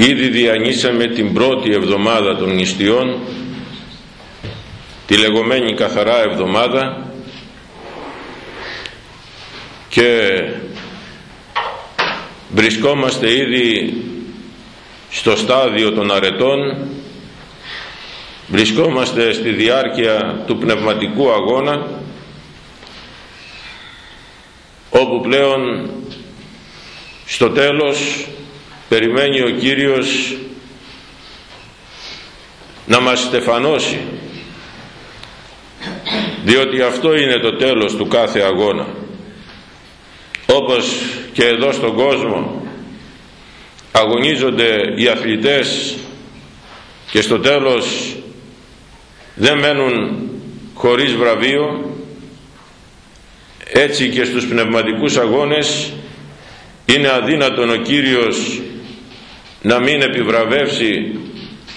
Ήδη διανύσαμε την πρώτη εβδομάδα των νηστειών, τη λεγόμενη καθαρά εβδομάδα και βρισκόμαστε ήδη στο στάδιο των αρετών, βρισκόμαστε στη διάρκεια του πνευματικού αγώνα, όπου πλέον στο τέλος περιμένει ο Κύριος να μας στεφανώσει διότι αυτό είναι το τέλος του κάθε αγώνα. Όπως και εδώ στον κόσμο αγωνίζονται οι αθλητές και στο τέλος δεν μένουν χωρίς βραβείο έτσι και στους πνευματικούς αγώνες είναι αδύνατον ο Κύριος να μην επιβραβεύσει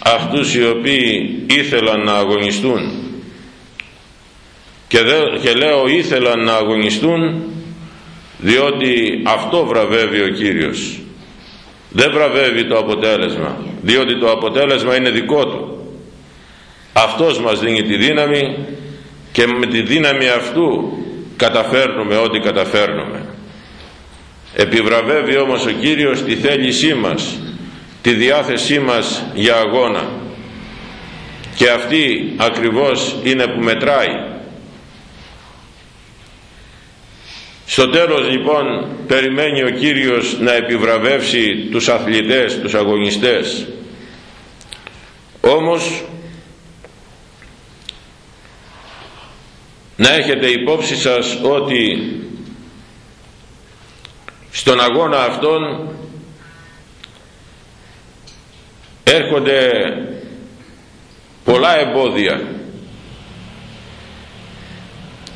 αυτούς οι οποίοι ήθελαν να αγωνιστούν. Και, και λέω ήθελαν να αγωνιστούν διότι αυτό βραβεύει ο Κύριος. Δεν βραβεύει το αποτέλεσμα διότι το αποτέλεσμα είναι δικό του. Αυτός μας δίνει τη δύναμη και με τη δύναμη αυτού καταφέρνουμε ό,τι καταφέρνουμε. Επιβραβεύει όμως ο Κύριος τη θέλησή μας τη διάθεσή μας για αγώνα. Και αυτή ακριβώς είναι που μετράει. Στο τέλος λοιπόν περιμένει ο Κύριος να επιβραβεύσει τους αθλητές, τους αγωνιστές. Όμως να έχετε υπόψη σας ότι στον αγώνα αυτόν έρχονται πολλά εμπόδια.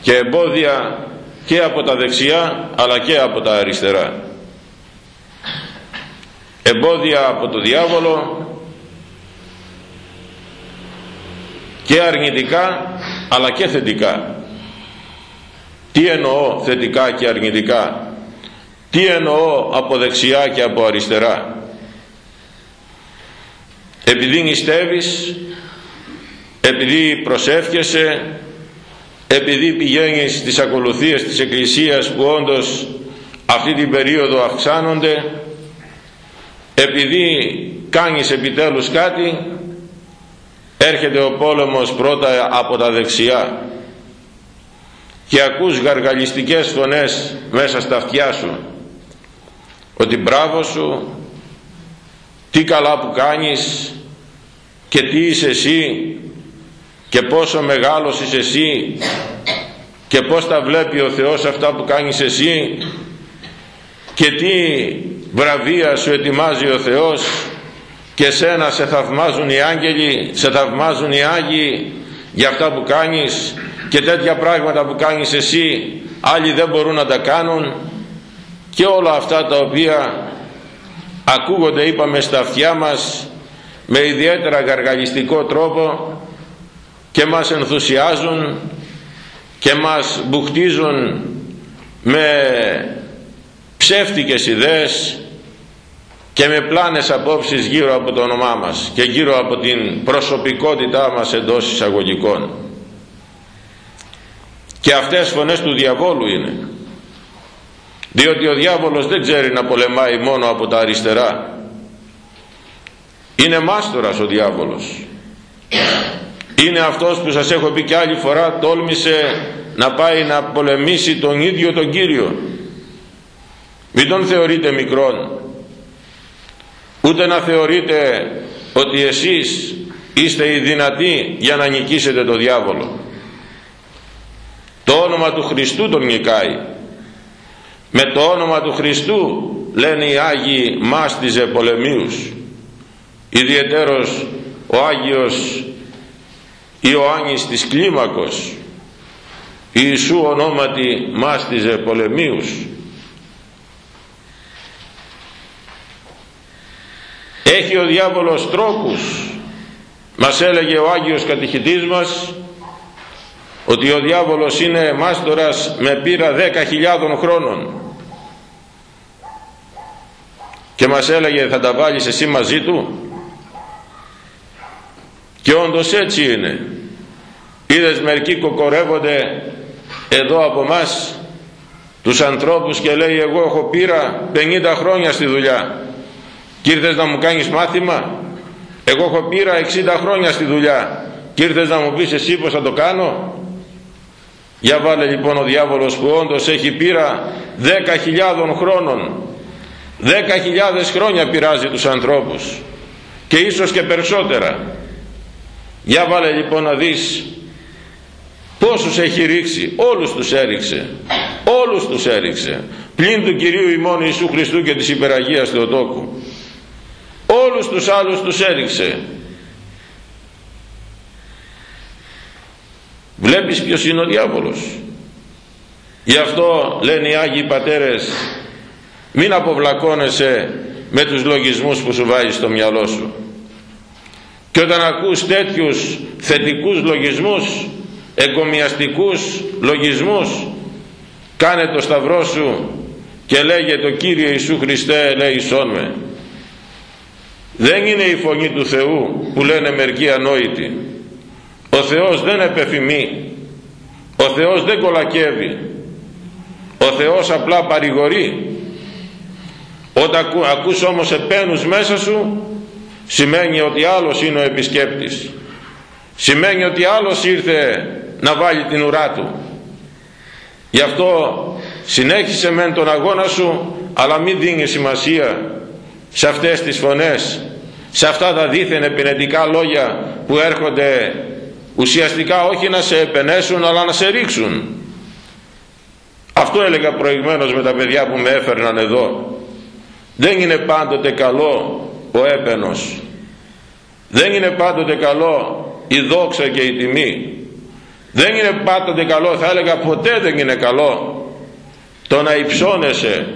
Και εμπόδια και από τα δεξιά αλλά και από τα αριστερά. Εμπόδια από το διάβολο και αρνητικά αλλά και θετικά. Τι εννοώ θετικά και αρνητικά; Τι εννοώ από δεξιά και από αριστερά; Επειδή νηστεύεις επειδή προσεύχεσαι επειδή πηγαίνεις στις ακολουθίες της Εκκλησίας που όντως αυτή την περίοδο αυξάνονται επειδή κάνεις επιτέλους κάτι έρχεται ο πόλεμος πρώτα από τα δεξιά και ακούς γαργαλιστικές φωνές μέσα στα αυτιά σου. Ότι μπράβο σου τι καλά που κάνεις και τι είσαι εσύ και πόσο μεγάλος είσαι εσύ και πως τα βλέπει ο Θεός αυτά που κάνεις εσύ και τι βραβεία σου ετοιμάζει ο Θεός και σένα σε θαυμάζουν οι άγγελοι, σε θαυμάζουν οι Άγιοι για αυτά που κάνεις και τέτοια πράγματα που κάνεις εσύ άλλοι δεν μπορούν να τα κάνουν και όλα αυτά τα οποία ακούγονται είπαμε στα αυτιά μας με ιδιαίτερα γαργαλιστικό τρόπο και μας ενθουσιάζουν και μας μπουχτίζουν με ψεύτικες ιδέες και με πλάνες απόψεις γύρω από το όνομά μας και γύρω από την προσωπικότητά μας εντός εισαγωγικών. Και αυτές φωνές του διαβόλου είναι. Διότι ο διάβολος δεν ξέρει να πολεμάει μόνο από τα αριστερά είναι μάστορας ο διάβολος. Είναι αυτός που σας έχω πει και άλλη φορά τόλμησε να πάει να πολεμήσει τον ίδιο τον Κύριο. Μην τον θεωρείτε μικρόν ούτε να θεωρείτε ότι εσείς είστε οι δυνατοί για να νικήσετε τον διάβολο. Το όνομα του Χριστού τον νικάει. Με το όνομα του Χριστού λένε οι Άγιοι μάστιζε πολεμίους ιδιαιτέρως ο Άγιος Ιωάννης της Κλίμακος Ιησού ονόματι μάστιζε πολεμίους έχει ο διάβολος τρόπους μας έλεγε ο Άγιος Κατηχητής μας ότι ο διάβολος είναι μάστορας με πείρα δέκα χιλιάδων χρόνων. Και μας έλεγε θα τα βάλεις εσύ μαζί του και όντως έτσι είναι. Είδες μερικοί κοκορεύονται εδώ από μας τους ανθρώπους και λέει εγώ έχω πήρα 50 χρόνια στη δουλειά. Και ήρθες να μου κάνεις μάθημα; Εγώ έχω πήρα 60 χρόνια στη δουλειά. Και ήρθες να μου πεις εσύ πως θα το κάνω; Για βάλε λοιπόν ο διάβολος που όντως έχει πείρα 10.000 χρόνων. 10.000 χρόνια πειράζει τους ανθρώπους. Και ίσως και περισσότερα για βάλε λοιπόν να δεις πόσους έχει ρίξει όλους τους έριξε όλους τους έριξε. Πλην του Κυρίου ημών Ιησού Χριστού και της υπεραγίας Θεοτόκου. Όλους τους άλλους τους έριξε. Βλέπεις ποιος είναι ο διάβολος. Γι' αυτό λένε οι Άγιοι Πατέρες μην αποβλακώνεσαι με τους λογισμούς που σου βάζει στο μυαλό σου και όταν ακούς τέτοιους θετικούς λογισμούς εγκομιαστικούς λογισμούς κάνε το σταυρό σου και λέγε το Κύριε Ιησού Χριστέ ελέησόν με. Δεν είναι η φωνή του Θεού που λένε μερικοί ανόητοι. Ο Θεός δεν επεφημεί. Ο Θεός δεν κολακεύει. Ο Θεός απλά παρηγορεί. Όταν ακούς όμως επένους μέσα σου σημαίνει ότι άλλος είναι ο επισκέπτης. Σημαίνει ότι άλλος ήρθε να βάλει την ουρά του. Γι' αυτό συνέχισε μεν τον αγώνα σου αλλά μην δίνει σημασία σε αυτές τις φωνές σε αυτά τα δίθεν επινετικά λόγια που έρχονται ουσιαστικά όχι να σε επενέσουν αλλά να σε ρίξουν. Αυτό έλεγα προηγουμένως με τα παιδιά που με έφερναν εδώ. Δεν είναι πάντοτε καλό ο έπαινος. Δεν είναι πάντοτε καλό η δόξα και η τιμή. Δεν είναι πάντοτε καλό θα έλεγα ποτέ δεν είναι καλό το να υψώνεσαι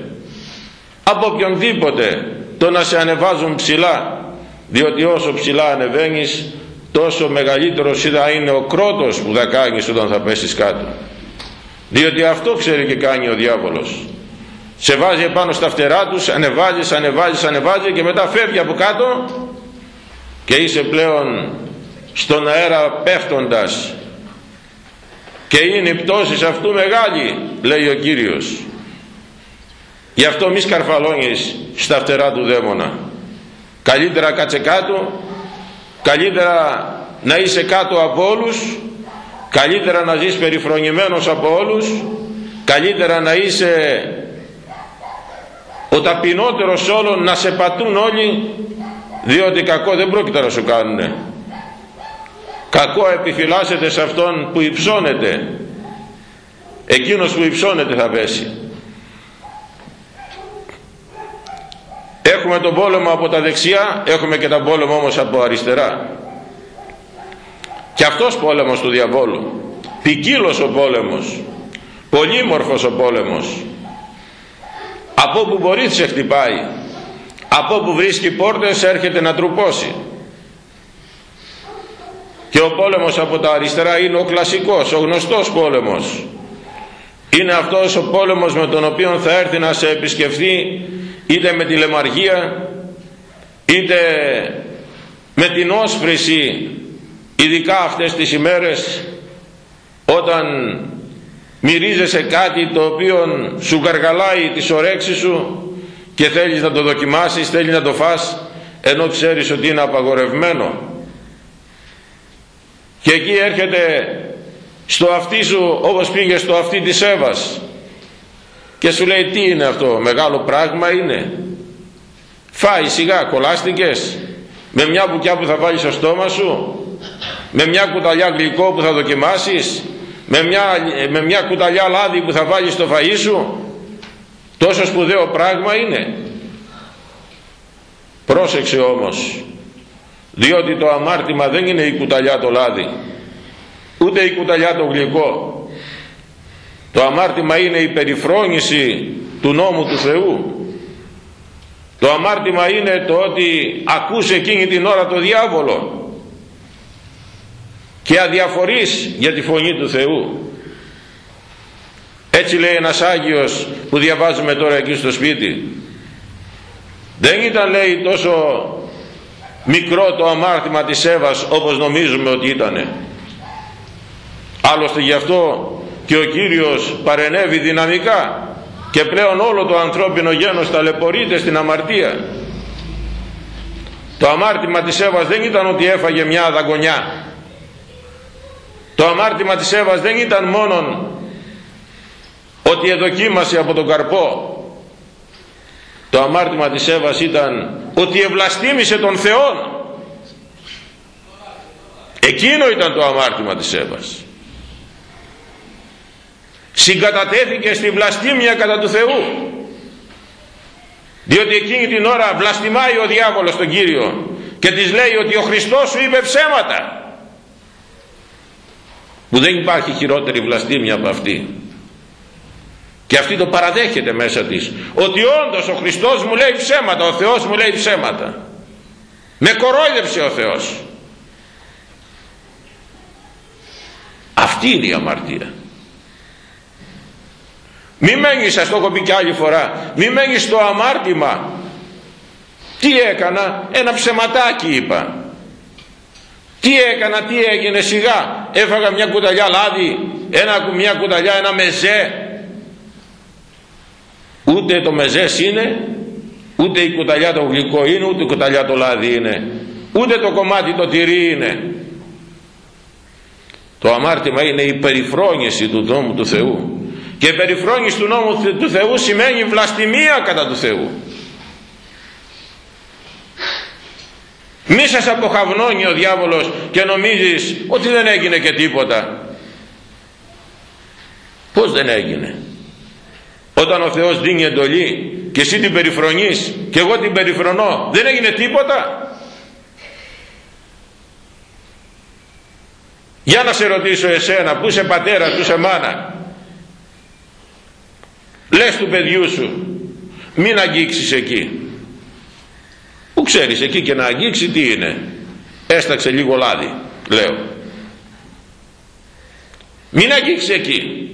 από οποιονδήποτε το να σε ανεβάζουν ψηλά. Διότι όσο ψηλά ανεβαίνεις τόσο μεγαλύτερος θα είναι ο κρότος που θα κάνεις όταν θα πέσεις κάτω. Διότι αυτό ξέρει και κάνει ο διάβολος σε βάζει επάνω στα φτερά τους ανεβάζεις, ανεβάζεις, ανεβάζεις και μετά φεύγει από κάτω και είσαι πλέον στον αέρα πέφτοντας. Και είναι η πτώση αυτού μεγάλη λέει ο Κύριος. Γι' αυτό μη σκαρφαλώνεις στα φτερά του δαίμονα. Καλύτερα κάτσε κάτω καλύτερα να είσαι κάτω από όλους καλύτερα να ζεις περιφρονημένος από όλους καλύτερα να είσαι ο ταπεινότερος όλων να σε πατούν όλοι διότι κακό δεν πρόκειται να σου κάνουνε. Κακό επιφυλάσσεται σε αυτόν που υψώνεται. Εκείνος που υψώνεται θα πέσει. Έχουμε τον πόλεμο από τα δεξιά έχουμε και τον πόλεμο όμως από αριστερά. Και αυτός πόλεμος του διαβόλου. Ποικίλος ο πόλεμος. Πολύμορφος ο πόλεμος από όπου μπορεί σε χτυπάει από όπου βρίσκει πόρτες έρχεται να τρουπώσει. Και ο πόλεμος από τα αριστερά είναι ο κλασικός, ο γνωστός πόλεμος. Είναι αυτός ο πόλεμος με τον οποίο θα έρθει να σε επισκεφθεί είτε με τη λεμαργία είτε με την όσφρηση ειδικά αυτές τις ημέρες όταν μυρίζεσαι κάτι το οποίο σου καργαλάει τις ωρέξεις σου και θέλεις να το δοκιμάσεις, θέλεις να το φας ενώ ξέρεις ότι είναι απαγορευμένο. Και εκεί έρχεται στο αυτί σου όπως πήγε στο αυτί της Εύας και σου λέει τι είναι αυτό μεγάλο πράγμα είναι; Φάει σιγά κολλάστηκες με μια μπουκιά που θα βάλεις στο στόμα σου με μια κουταλιά γλυκό που θα δοκιμάσεις με μια, με μια κουταλιά λάδι που θα βάλεις στο φαΐ σου τόσο σπουδαίο πράγμα είναι. Πρόσεξε όμως διότι το αμάρτημα δεν είναι η κουταλιά το λάδι ούτε η κουταλιά το γλυκό. Το αμάρτημα είναι η περιφρόνηση του νόμου του Θεού. Το αμάρτημα είναι το ότι ακούσε εκείνη την ώρα το διάβολο και αδιαφορείς για τη φωνή του Θεού. Έτσι λέει ένας Άγιος που διαβάζουμε τώρα εκεί στο σπίτι. Δεν ήταν λέει τόσο μικρό το αμάρτημα της Εύας όπως νομίζουμε ότι ήτανε. Άλλωστε γι' αυτό και ο Κύριος παρενέβη δυναμικά και πλέον όλο το ανθρώπινο γένος ταλαιπωρείται στην αμαρτία. Το αμάρτημα της Εύας δεν ήταν ότι έφαγε μια δαγκονιά το αμάρτημα της Εύας δεν ήταν μόνον ότι εδοκίμασε από τον καρπό. Το αμάρτημα της Εύας ήταν ότι ευλαστήμησε τον Θεό εκείνο ήταν το αμάρτημα της Εύας. Συγκατατέθηκε στη βλαστήμια κατά του Θεού. Διότι εκείνη την ώρα βλαστημάει ο διάβολος τον Κύριο και της λέει ότι ο Χριστός σου είπε ψέματα που δεν υπάρχει χειρότερη βλαστήμια από αυτή και αυτή το παραδέχεται μέσα της ότι όντως ο Χριστός μου λέει ψέματα ο Θεός μου λέει ψέματα με κορόιδεψε ο Θεός αυτή είναι η αμαρτία μη μένεις, σας το έχω πει και άλλη φορά, μη μένεις στο αμάρτημα. Τι έκανα, ένα ψεματάκι είπα. Τι έκανα, τι έγινε σιγά, έφαγα μια κουταλιά λάδι, ένα, μια κουταλιά, ένα μεζέ. Ούτε το μεζέ είναι, ούτε η κουταλιά το γλυκό είναι, ούτε η κουταλιά το λάδι είναι, ούτε το κομμάτι το τυρί είναι. Το αμάρτημα είναι η περιφρόνηση του νόμου του Θεού και περιφρόνηση του νόμου του Θεού σημαίνει βλαστημία κατά του Θεού μη σας αποχαυνώνει ο διάβολος και νομίζεις ότι δεν έγινε και τίποτα. Πως δεν έγινε; Όταν ο Θεός δίνει εντολή και εσύ την περιφρονείς και εγώ την περιφρονώ δεν έγινε τίποτα; Για να σε ρωτήσω εσένα που είσαι πατέρα που είσαι μάνα. Λες του παιδιού σου μην αγγίξεις εκεί που ξέρεις εκεί και να αγγίξει τι είναι. Έσταξε λίγο λάδι λέω. Μην αγγίξει εκεί.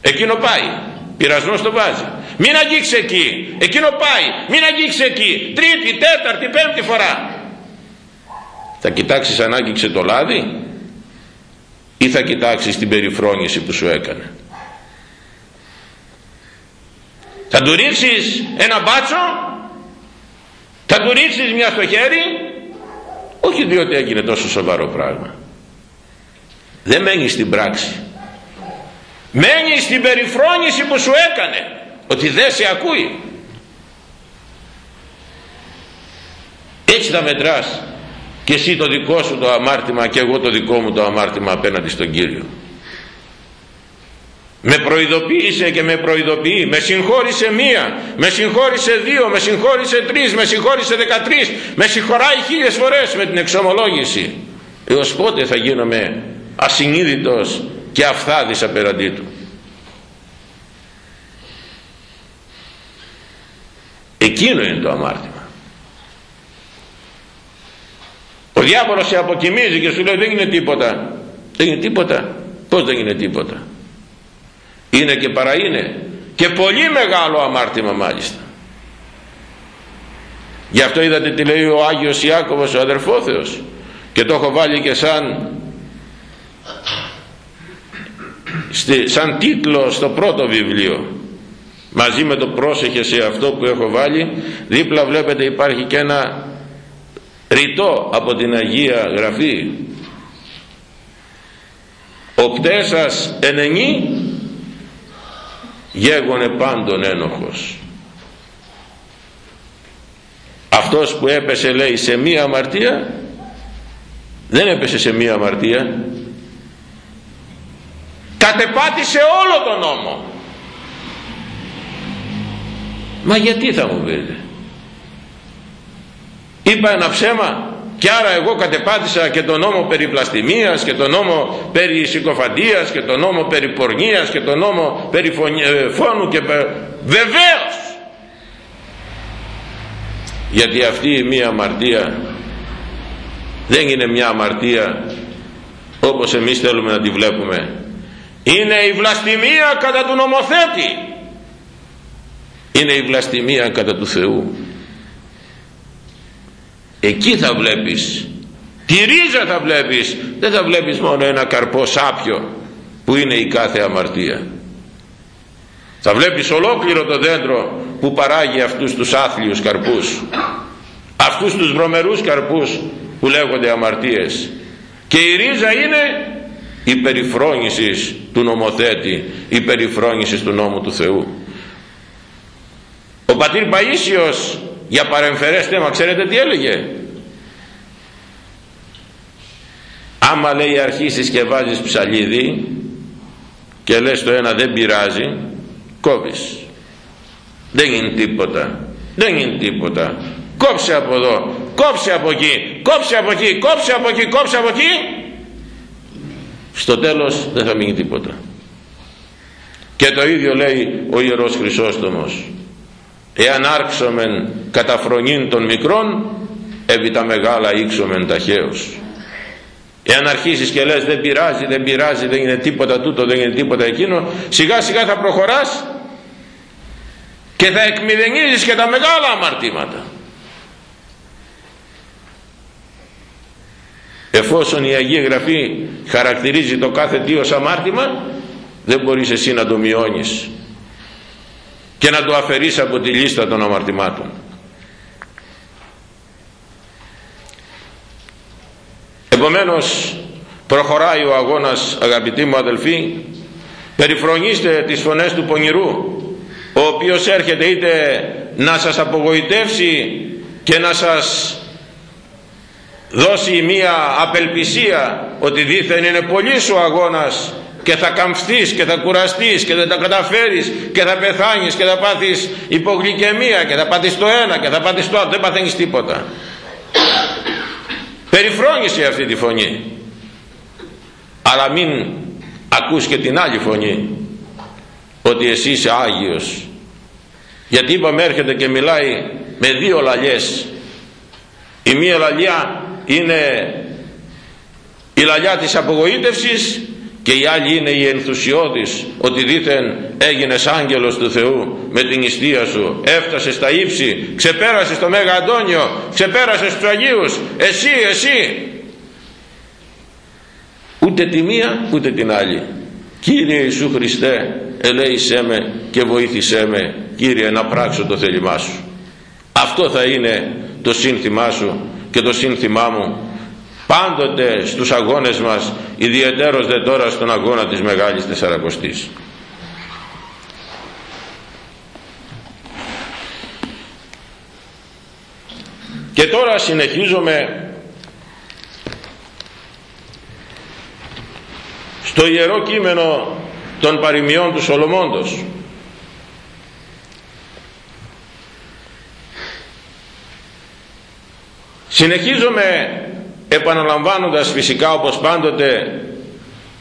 Εκείνο πάει. Πειρασμός το βάζει. Μην αγγίξει εκεί. Εκείνο πάει. Μην αγγίξει εκεί. Τρίτη, τέταρτη, πέμπτη φορά. Θα κοιτάξεις αν άγγιξε το λάδι ή θα κοιτάξεις την περιφρόνηση που σου έκανε. Θα του ρίξεις ένα μπάτσο θα του ρίξεις μια στο χέρι όχι διότι έγινε τόσο σοβαρό πράγμα. Δεν μένει στην πράξη. Μένει στην περιφρόνηση που σου έκανε ότι δεν σε ακούει. Έτσι θα μετράς και εσύ το δικό σου το αμάρτημα και εγώ το δικό μου το αμάρτημα απέναντι στον Κύριο με προειδοποίησε και με προειδοποιεί. Με συγχώρησε μία με συγχώρησε δύο με συγχώρησε τρεις με συγχώρησε δεκατρεις με συγχωράει χίλιες φορές με την εξομολόγηση. Έως πότε θα γίνομαι ασυνείδητος και αφθάδης απέναντί του. Εκείνο είναι το αμάρτημα. Ο διάβολος σε αποκοιμίζει και σου λέει δεν είναι τίποτα δεν είναι τίποτα πως δεν είναι τίποτα είναι και παρά είναι. Και πολύ μεγάλο αμάρτημα μάλιστα. Γι' αυτό είδατε τι λέει ο Άγιος Ιάκωβος ο αδερφόθεος. Και το έχω βάλει και σαν σαν τίτλο στο πρώτο βιβλίο. Μαζί με το πρόσεχε σε αυτό που έχω βάλει δίπλα βλέπετε υπάρχει και ένα ρητό από την Αγία Γραφή. Ο κτέσας ενενή γέγονε πάντων ένοχος. Αυτός που έπεσε λέει σε μία αμαρτία δεν έπεσε σε μία αμαρτία κατεπάτησε όλο τον νόμο. Μα γιατί θα μου πείτε είπα ένα ψέμα και άρα εγώ κατεπάτησα και τον νόμο περί βλαστημίας και τον νόμο περί συκοφαντίας και τον νόμο περί πορνείας και τον νόμο περί ε, φόνου και βεβαίως! Γιατί αυτή η μία αμαρτία δεν είναι μια αμαρτία όπως εμείς θέλουμε να τη βλέπουμε. Είναι η βλαστημία κατά του νομοθέτη. Είναι η βλαστημία κατά του Θεού εκεί θα βλέπεις. Τη ρίζα θα βλέπεις. Δεν θα βλέπεις μόνο ένα καρπό σάπιο που είναι η κάθε αμαρτία. Θα βλέπεις ολόκληρο το δέντρο που παράγει αυτούς τους άθλιους καρπούς. Αυτούς τους βρωμερούς καρπούς που λέγονται αμαρτίες. Και η ρίζα είναι η περιφρόνησης του νομοθέτη η περιφρόνησης του νόμου του Θεού. Ο πατήρ Παΐσιος για παρεμφερές θέμα ξέρετε τι έλεγε; Άμα λέει αρχίσεις και βάζεις ψαλίδι και λες το ένα δεν πειράζει κόβεις. Δεν είναι τίποτα. Δεν είναι τίποτα. Κόψε από εδώ. Κόψε από εκεί. Κόψε από εκεί. Κόψε από εκεί. Κόψε από εκεί. Στο τέλος δεν θα μείνει τίποτα. Και το ίδιο λέει ο Ιερός Χρυσόστομος εάν άρξομεν κατά φρονήν των μικρών επί τα μεγάλα ήξομεν ταχαίως εάν αρχίσεις και λες δεν πειράζει δεν πειράζει δεν είναι τίποτα τούτο δεν είναι τίποτα εκείνο σιγά σιγά θα προχωράς και θα εκμηδενίζεις και τα μεγάλα αμαρτήματα. Εφόσον η Αγία Γραφή χαρακτηρίζει το κάθε τι ως αμάρτημα δεν μπορείς εσύ να το μειώνεις και να το αφαιρείς από τη λίστα των αμαρτημάτων. Επομένως προχωράει ο αγώνας αγαπητοί μου αδελφοί. Περιφρονήστε τις φωνές του πονηρού ο οποίος έρχεται είτε να σας απογοητεύσει και να σας δώσει μία απελπισία ότι δήθεν είναι πολύ ο αγώνας και θα καμφθείς και θα κουραστείς και δεν τα καταφέρεις και θα πεθάνεις και θα πάθεις υπογλυκαιμία και θα πάθεις το ένα και θα πάθεις το άλλο. Δεν παθαίνεις τίποτα. Περιφρόνησε αυτή τη φωνή. Αλλά μην ακούς και την άλλη φωνή ότι εσύ είσαι Άγιος. Γιατί είπαμε έρχεται και μιλάει με δύο λαλιές. Η μία λαλιά είναι η λαλιά της απογοήτευσης και η άλλη είναι η ενθουσιώδης ότι δήθεν έγινες άγγελος του Θεού με την ιστία σου. Έφτασες στα ύψη ξεπέρασες το Μέγα Αντώνιο ξεπέρασες τους Αγίους. Εσύ εσύ. Ούτε τη μία ούτε την άλλη. Κύριε Ιησού Χριστέ ελέησέ με και βοήθησέ με Κύριε να πράξω το θέλημά σου. Αυτό θα είναι το σύνθημά σου και το σύνθημά μου πάντοτε στους αγώνες μας ιδιαιτέρως δε τώρα στον αγώνα της Μεγάλης Τεσσαρακοστής και τώρα συνεχίζουμε στο Ιερό Κείμενο των παροιμιών του Σολομώντος. Συνεχίζουμε επαναλαμβάνοντας φυσικά όπως πάντοτε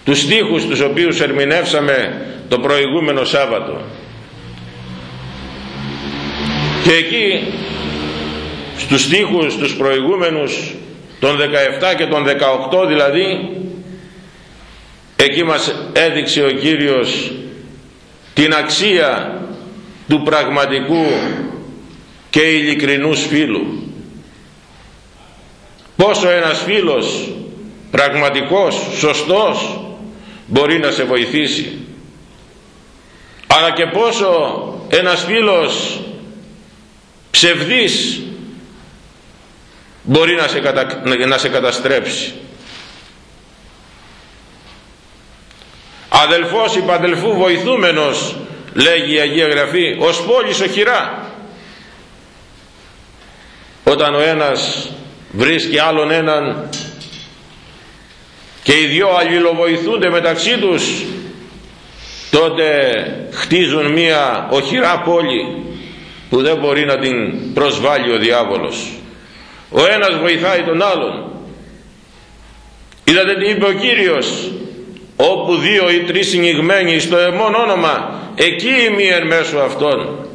τους στίχους τους οποίους ερμηνεύσαμε το προηγούμενο Σάββατο. Και εκεί στους στίχους τους προηγούμενους των 17 και των 18 δηλαδή εκεί μας έδειξε ο Κύριος την αξία του πραγματικού και ειλικρινούς φίλου πόσο ένας φίλος πραγματικός, σωστός μπορεί να σε βοηθήσει. Αλλά και πόσο ένας φίλος ψευδής μπορεί να σε, να σε καταστρέψει. Αδελφός υπαδελφού βοηθούμενος λέγει η Αγία Γραφή ως πόλης οχυρά. Όταν ο ένας βρίσκει άλλον έναν και οι δυο αλληλοβοηθούνται μεταξύ τους τότε χτίζουν μία οχυρά πόλη που δεν μπορεί να την προσβάλλει ο διάβολος. Ο ένας βοηθάει τον άλλον. Είδατε τι είπε ο Κύριος όπου δύο ή τρεις συνηγμένοι στο εμόν όνομα εκεί ημίεν μέσω αυτών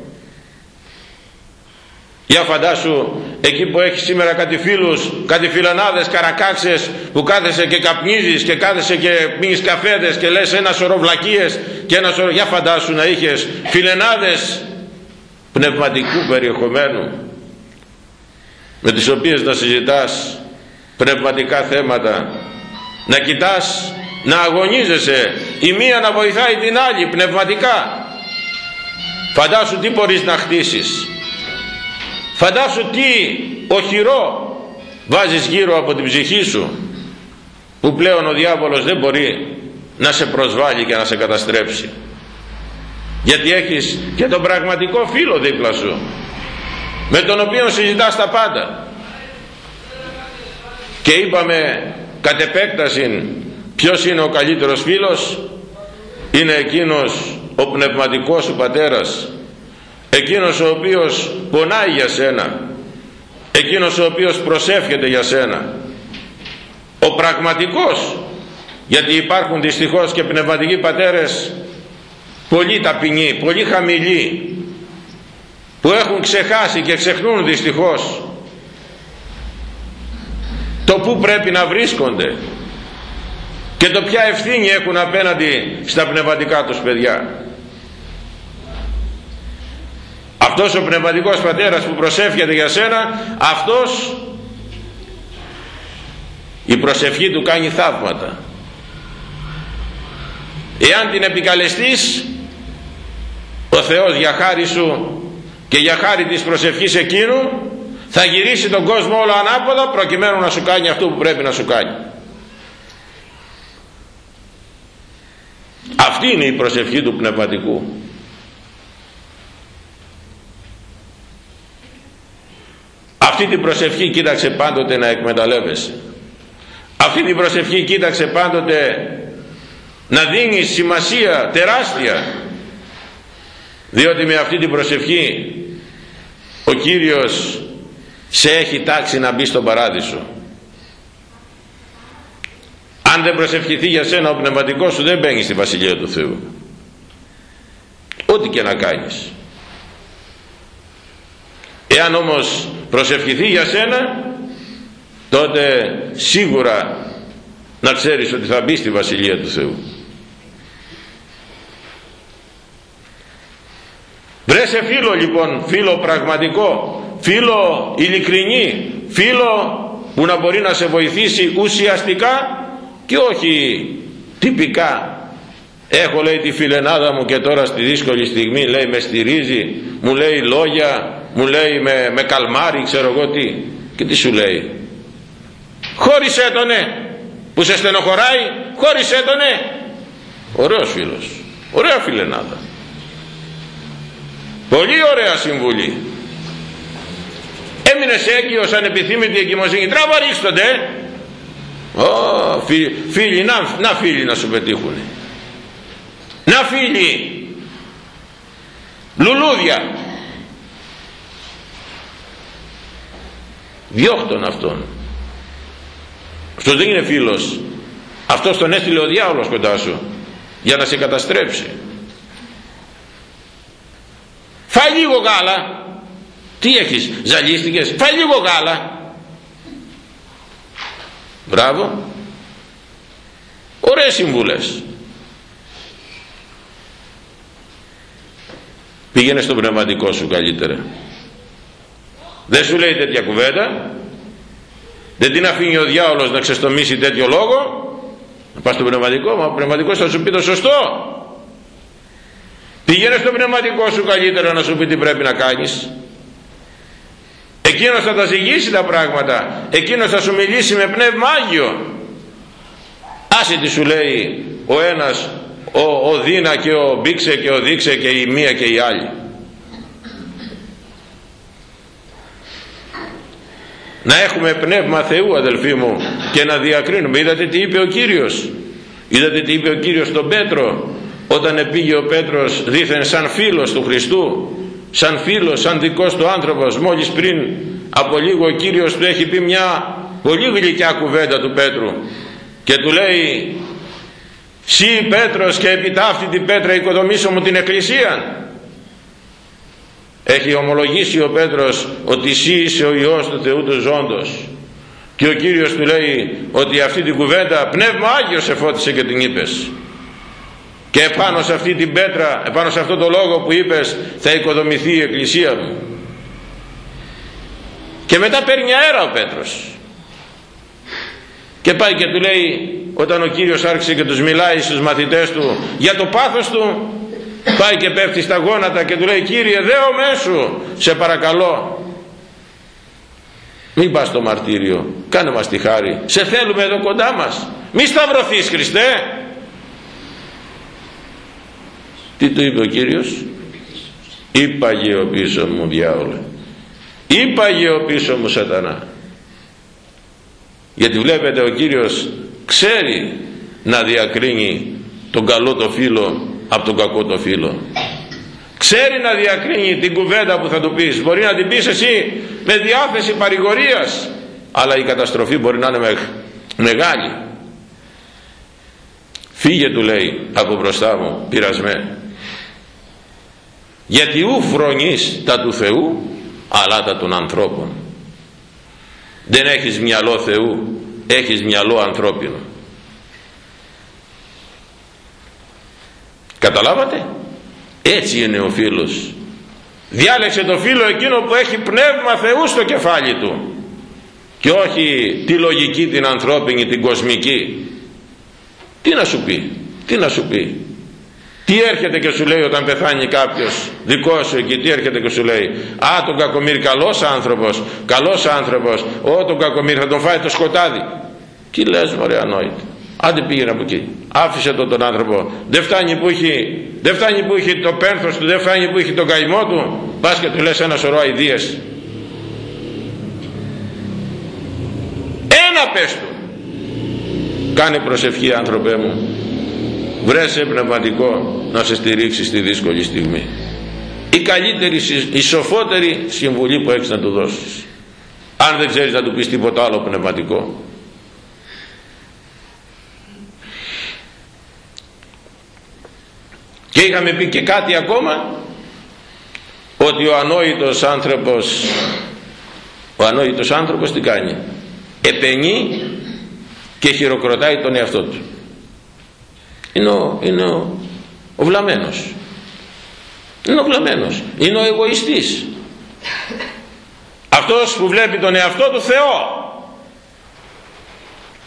για φαντάσου εκεί που έχεις σήμερα κάτι φίλους, κάτι φιλανάδες, καρακάξες που κάθεσαι και καπνίζεις και κάθεσαι και πίνεις καφέδες και λες ένα σωρό βλακίες και ένα σωρό, για φαντάσου να είχες φιλενάδες πνευματικού περιεχομένου με τις οποίες να συζητάς πνευματικά θέματα να κοιτάς να αγωνίζεσαι η μία να βοηθάει την άλλη πνευματικά. Φαντάσου τι μπορείς να χτίσεις φαντάσου τι οχυρό βάζεις γύρω από την ψυχή σου που πλέον ο διάβολος δεν μπορεί να σε προσβάλλει και να σε καταστρέψει. Γιατί έχεις και τον πραγματικό φίλο δίπλα σου με τον οποίο συζητάς τα πάντα. Και είπαμε κατ' επέκταση ποιος είναι ο καλύτερος φίλος είναι εκείνος ο πνευματικός σου πατέρας εκείνος ο οποίος πονάει για σένα εκείνος ο οποίος προσεύχεται για σένα ο πραγματικός γιατί υπάρχουν δυστυχώς και πνευματικοί πατέρες πολύ ταπεινοί, πολύ χαμηλοί που έχουν ξεχάσει και ξεχνούν δυστυχώς το που πρέπει να βρίσκονται και το ποια ευθύνη έχουν απέναντι στα πνευματικά τους παιδιά αυτός ο πνευματικός πατέρας που προσεύχεται για σένα αυτός η προσευχή του κάνει θαύματα. Εάν την επικαλεστείς ο Θεός για χάρη σου και για χάρη της προσευχής εκείνου θα γυρίσει τον κόσμο όλο ανάποδα προκειμένου να σου κάνει αυτό που πρέπει να σου κάνει. Αυτή είναι η προσευχή του πνευματικού αυτή την προσευχή κοίταξε πάντοτε να εκμεταλλεύεσαι. Αυτή την προσευχή κοίταξε πάντοτε να δίνει σημασία τεράστια. Διότι με αυτή την προσευχή ο Κύριος σε έχει τάξει να μπει στον παράδεισο. Αν δεν προσευχηθεί για σένα ο πνευματικός σου δεν μπαίνει στη Βασιλεία του Θεού. Ό,τι και να κάνεις. Εάν όμως προσευχηθεί για σένα τότε σίγουρα να ξέρεις ότι θα μπει στη Βασιλεία του Θεού. Βρέσε φίλο λοιπόν φίλο πραγματικό φίλο ειλικρινή φίλο που να μπορεί να σε βοηθήσει ουσιαστικά και όχι τυπικά. Έχω λέει τη φιλενάδα μου και τώρα στη δύσκολη στιγμή λέει με στηρίζει μου λέει λόγια μου λέει με, με καλμάρι ξέρω εγώ τι. Και τι σου λέει; Χώρισέ τον ναι που σε στενοχωράει χώρισέ τον ναι ωραίος φίλος. Ωραία φιλενάδα πολύ ωραία συμβουλή. Έμεινες έγκυος ανεπιθύμητη εγκυμοσύνη. Τράβα ρίξτονται. Ω, φίλοι, να, να φίλοι να σου πετύχουν να φίλοι. Λουλούδια διώχτον αυτόν. Αυτός δεν είναι φίλος. Αυτός τον έστειλε ο διάολος κοντά σου για να σε καταστρέψει. Φάει λίγο γάλα. Τι έχεις ζαλίστηκες; Φάει λίγο γάλα. Μπράβο. Ωραίες συμβουλές. Πήγαινε στο πνευματικό σου καλύτερα δεν σου λέει τέτοια κουβέντα. Δεν την αφήνει ο διάολος να ξεστομίσει τέτοιο λόγο. Να πας στο πνευματικό μα ο πνευματικός θα σου πει το σωστό. Πήγαινε στο πνευματικό σου καλύτερα να σου πει τι πρέπει να κάνεις. Εκείνος θα τα ζυγίσει τα πράγματα. Εκείνος θα σου μιλήσει με πνεύμα Άγιο. Άσε τι σου λέει ο ένας ο, ο Δίνα και ο Μπήξε και ο Δείξε και η μία και η άλλη να έχουμε πνεύμα Θεού αδελφοί μου και να διακρίνουμε. Είδατε τι είπε ο Κύριος; Είδατε τι είπε ο Κύριος στον Πέτρο όταν πήγε ο Πέτρος δήθεν σαν φίλος του Χριστού σαν φίλος, σαν δικός του άνθρωπος μόλις πριν από λίγο ο Κύριος του έχει πει μια πολύ γλυκιά κουβέντα του Πέτρου και του λέει «Συ Πέτρος και επιτάφτη την Πέτρα οικοδομήσω μου την εκκλησία» έχει ομολογήσει ο Πέτρος ότι εσύ είσαι ο Υιός του Θεού του Ζώντος. Και ο Κύριος του λέει ότι αυτή την κουβέντα Πνεύμα Άγιος σε φώτισε και την είπες. Και επάνω σε αυτή την πέτρα επάνω σε αυτό το λόγο που είπες θα οικοδομηθεί η εκκλησία μου. Και μετά παίρνει αέρα ο Πέτρος. Και πάει και του λέει όταν ο Κύριος άρχισε και τους μιλάει στους μαθητές του για το πάθος του πάει και πέφτει στα γόνατα και του λέει Κύριε δέω μέσου σε παρακαλώ μην πας στο μαρτύριο κάνε μας τη χάρη. Σε θέλουμε εδώ κοντά μας. Μη σταυρωθείς Χριστέ τι του είπε ο Κύριος; Είπαγε ο πίσω μου διάολε. Είπαγε ο πίσω μου σατανά γιατί βλέπετε ο Κύριος ξέρει να διακρίνει τον καλό το φίλο από τον κακό το φίλο. Ξέρει να διακρίνει την κουβέντα που θα του πεις. Μπορεί να την πεις εσύ με διάθεση παρηγορίας αλλά η καταστροφή μπορεί να είναι μεγάλη. Φύγε του λέει από μπροστά μου πειρασμέ. Γιατί ου φρονείς τα του Θεού αλλά τα των ανθρώπων. Δεν έχεις μυαλό Θεού έχεις μυαλό ανθρώπινο καταλάβατε; Έτσι είναι ο φίλος. Διάλεξε το φίλο εκείνο που έχει πνεύμα Θεού στο κεφάλι του. Και όχι τη λογική την ανθρώπινη την κοσμική. Τι να σου πει τι να σου πει. Τι έρχεται και σου λέει όταν πεθάνει κάποιος δικός σου εκεί, τι έρχεται και σου λέει. Α τον κακομύρ καλός άνθρωπος, καλός άνθρωπος, ό τον κακομύρ θα τον φάει το σκοτάδι. Τι λες μωρέ ανόητο. Άντε πήγαινε από εκεί. Άφησε τον τον άνθρωπο. Δεν φτάνει που έχει, δεν φτάνει που έχει το πένθος του, δεν φτάνει που έχει τον καημό του. Πας και του λες ένα σωρό αηδίες. Ένα πες του. Κάνε προσευχή άνθρωπέ μου βρέσε πνευματικό να σε στηρίξει στη δύσκολη στιγμή η καλύτερη, η σοφότερη συμβουλή που έχεις να του δώσεις αν δεν ξέρεις να του πεις τίποτα άλλο πνευματικό και είχαμε πει και κάτι ακόμα ότι ο ανόητος άνθρωπος ο ανόητος άνθρωπος τι κάνει; Επενεί και χειροκροτάει τον εαυτό του. Είναι ο, είναι ο, ο βλαμένος είναι ο βλαμένος είναι ο εγωιστής. Αυτός που βλέπει τον εαυτό του Θεό.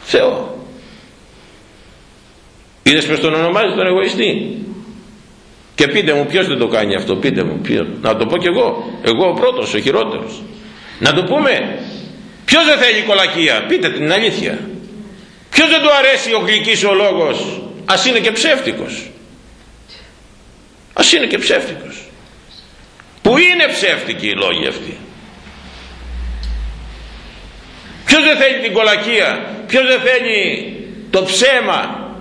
Θεό. Είδες πως τον ονομάζει τον εγωιστή και πείτε μου ποιος δεν το κάνει αυτό πείτε μου ποιος. να το πω κι εγώ. Εγώ ο πρώτος ο χειρότερος. Να το πούμε. Ποιος δεν θέλει κολακία πείτε την αλήθεια. Ποιος δεν του αρέσει ο γλυκής ο λόγος ας είναι και ψεύτικος. Ας είναι και ψεύτικος. Που είναι ψεύτικοι οι λόγοι αυτοί; Ποιος δεν θέλει την κολακία; Ποιος δεν θέλει το ψέμα;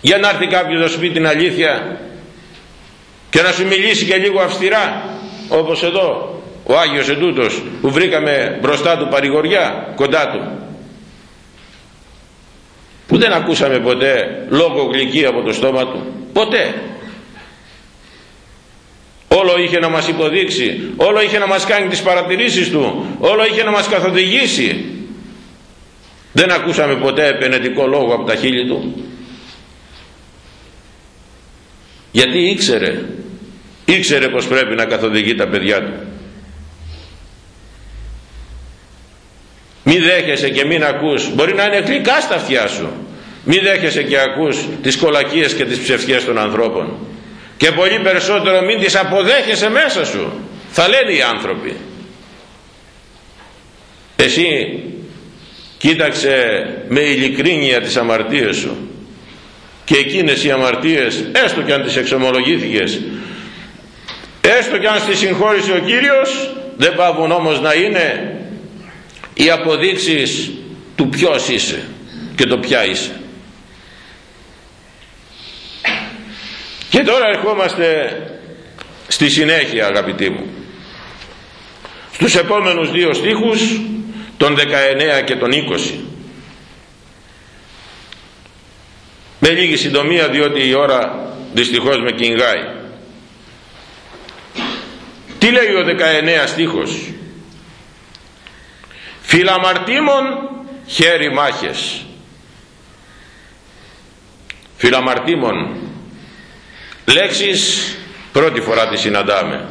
Για να έρθει κάποιος να σου πει την αλήθεια και να σου μιλήσει και λίγο αυστηρά όπως εδώ ο Άγιος Εντούτος που βρήκαμε μπροστά του παρηγοριά κοντά του. Που δεν ακούσαμε ποτέ λόγο γλυκή από το στόμα του. Ποτέ. Όλο είχε να μας υποδείξει όλο είχε να μας κάνει τις παρατηρήσεις του όλο είχε να μας καθοδηγήσει. Δεν ακούσαμε ποτέ επενετικό λόγο από τα χείλη του. Γιατί ήξερε ήξερε πως πρέπει να καθοδηγεί τα παιδιά του. Μη δέχεσαι και μην ακούς. Μπορεί να είναι γλυκά στα αυτιά σου. Μη δέχεσαι και ακούς τις κολακίες και τις ψευτιές των ανθρώπων. Και πολύ περισσότερο μην τις αποδέχεσαι μέσα σου. Θα λένε οι άνθρωποι. Εσύ κοίταξε με ειλικρίνεια τις αμαρτίες σου. Και εκείνες οι αμαρτίες έστω και αν τις εξομολογήθηκες έστω και αν στις συγχώρησε ο Κύριος δεν πάβουν όμως να είναι οι αποδείξεις του ποιος είσαι και το ποια είσαι. Και τώρα ερχόμαστε στη συνέχεια αγαπητοί μου. Στους επόμενους δύο στίχους τον 19 και τον 20 με λίγη συντομία διότι η ώρα δυστυχώς με κυνηγάει τι λέει ο 19 στίχος; Φιλαμαρτήμων χέρι μάχες. Φιλαμαρτήμων λέξεις πρώτη φορά τη συναντάμε.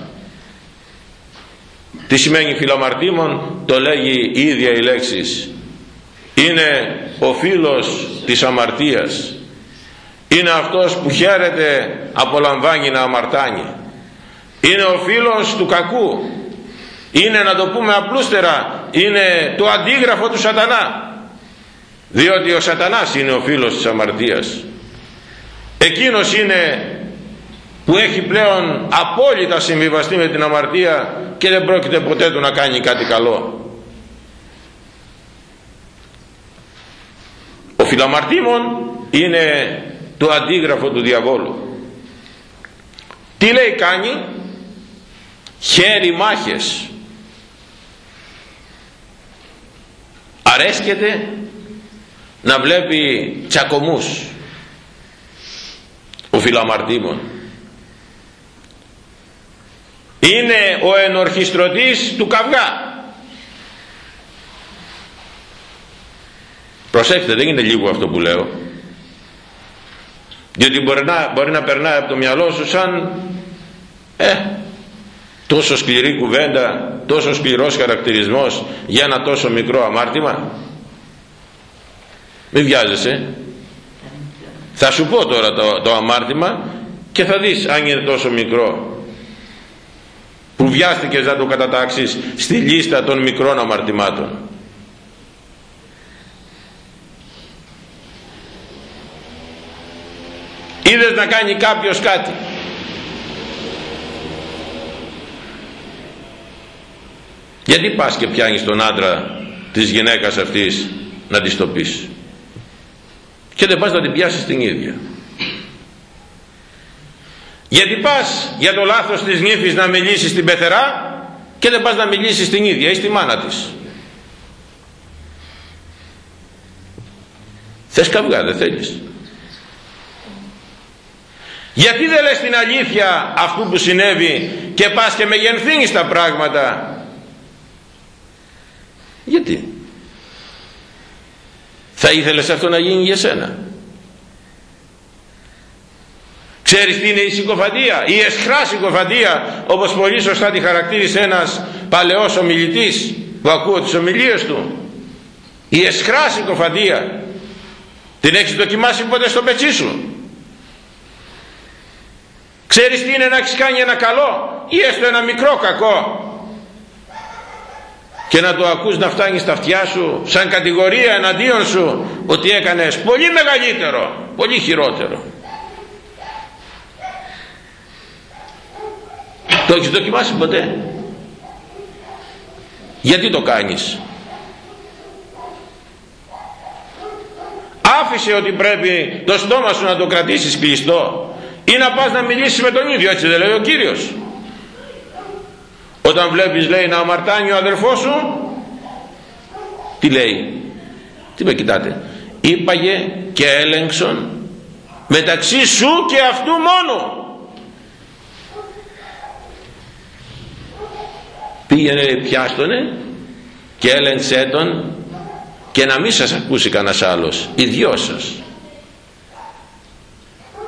τι σημαίνει φιλαμαρτήμων; Το λέγει η ίδια η λέξη είναι ο φίλος της αμαρτίας είναι αυτός που χαίρεται απολαμβάνει να αμαρτάνει είναι ο φίλος του κακού. Είναι να το πούμε απλούστερα είναι το αντίγραφο του σατανά. Διότι ο σατανάς είναι ο φίλος της αμαρτίας. Εκείνος είναι που έχει πλέον απόλυτα συμβιβαστεί με την αμαρτία και δεν πρόκειται ποτέ του να κάνει κάτι καλό. Ο φιλαμαρτήμων είναι το αντίγραφο του διαβόλου. Τι λέει κάνει; Χέρι μάχες. Αρέσκεται να βλέπει τσακωμούς. Ο φιλαμαρτήμων είναι ο ενορχιστρωτής του καυγά. Προσέξτε δεν είναι λίγο αυτό που λέω. Διότι μπορεί να, μπορεί να περνάει από το μυαλό σου σαν ε, τόσο σκληρή κουβέντα τόσο σκληρός χαρακτηρισμός για ένα τόσο μικρό αμάρτημα. Μην βιάζεσαι. Θα σου πω τώρα το, το αμάρτημα και θα δεις αν είναι τόσο μικρό. Που βιάστηκες να το κατατάξεις στη λίστα των μικρών αμαρτημάτων. Είδες να κάνει κάποιος κάτι γιατί πας και πιάνεις τον άντρα της γυναίκας αυτής να της το πεις; Και δεν πας να την πιάσεις την ίδια. Γιατί πας για το λάθος της νύφης να μιλήσεις την πεθερά και δεν πας να μιλήσεις την ίδια ή στη μάνα της. Θες καυγά δεν θέλεις. Γιατί δεν λες την αλήθεια αυτού που συνέβη και πας και μεγενθύνεις τα πράγματα γιατί; Θα ήθελες αυτό να γίνει για σένα. Ξέρεις τι είναι η συκοφαντία η εσχρά συκοφαντία όπως πολύ σωστά τη χαρακτήρισε ένας παλαιός ομιλητής που ακούω τις ομιλίες του. Η εσχρά συκοφαντία. Την έχεις δοκιμάσει ποτέ στο πετσί σου; Ξέρεις τι είναι να έχεις κάνει ένα καλό ή έστω ένα μικρό κακό; Και να το ακούς να φτάνει στα αυτιά σου σαν κατηγορία εναντίον σου ότι έκανες πολύ μεγαλύτερο πολύ χειρότερο. Το έχεις δοκιμάσει ποτέ; Γιατί το κάνεις; Άφησε ότι πρέπει το στόμα σου να το κρατήσεις κλειστό ή να πας να μιλήσεις με τον ίδιο έτσι δεν λέει ο Κύριος όταν βλέπεις λέει να αμαρτάνει ο αδερφός σου τι λέει; Τι με κοιτάτε; Είπαγε και έλεγξον μεταξύ σου και αυτού μόνο πήγαινε πιάστονε και έλεγξε τον και να μην σας ακούσει κανένας άλλος οι δυο σας.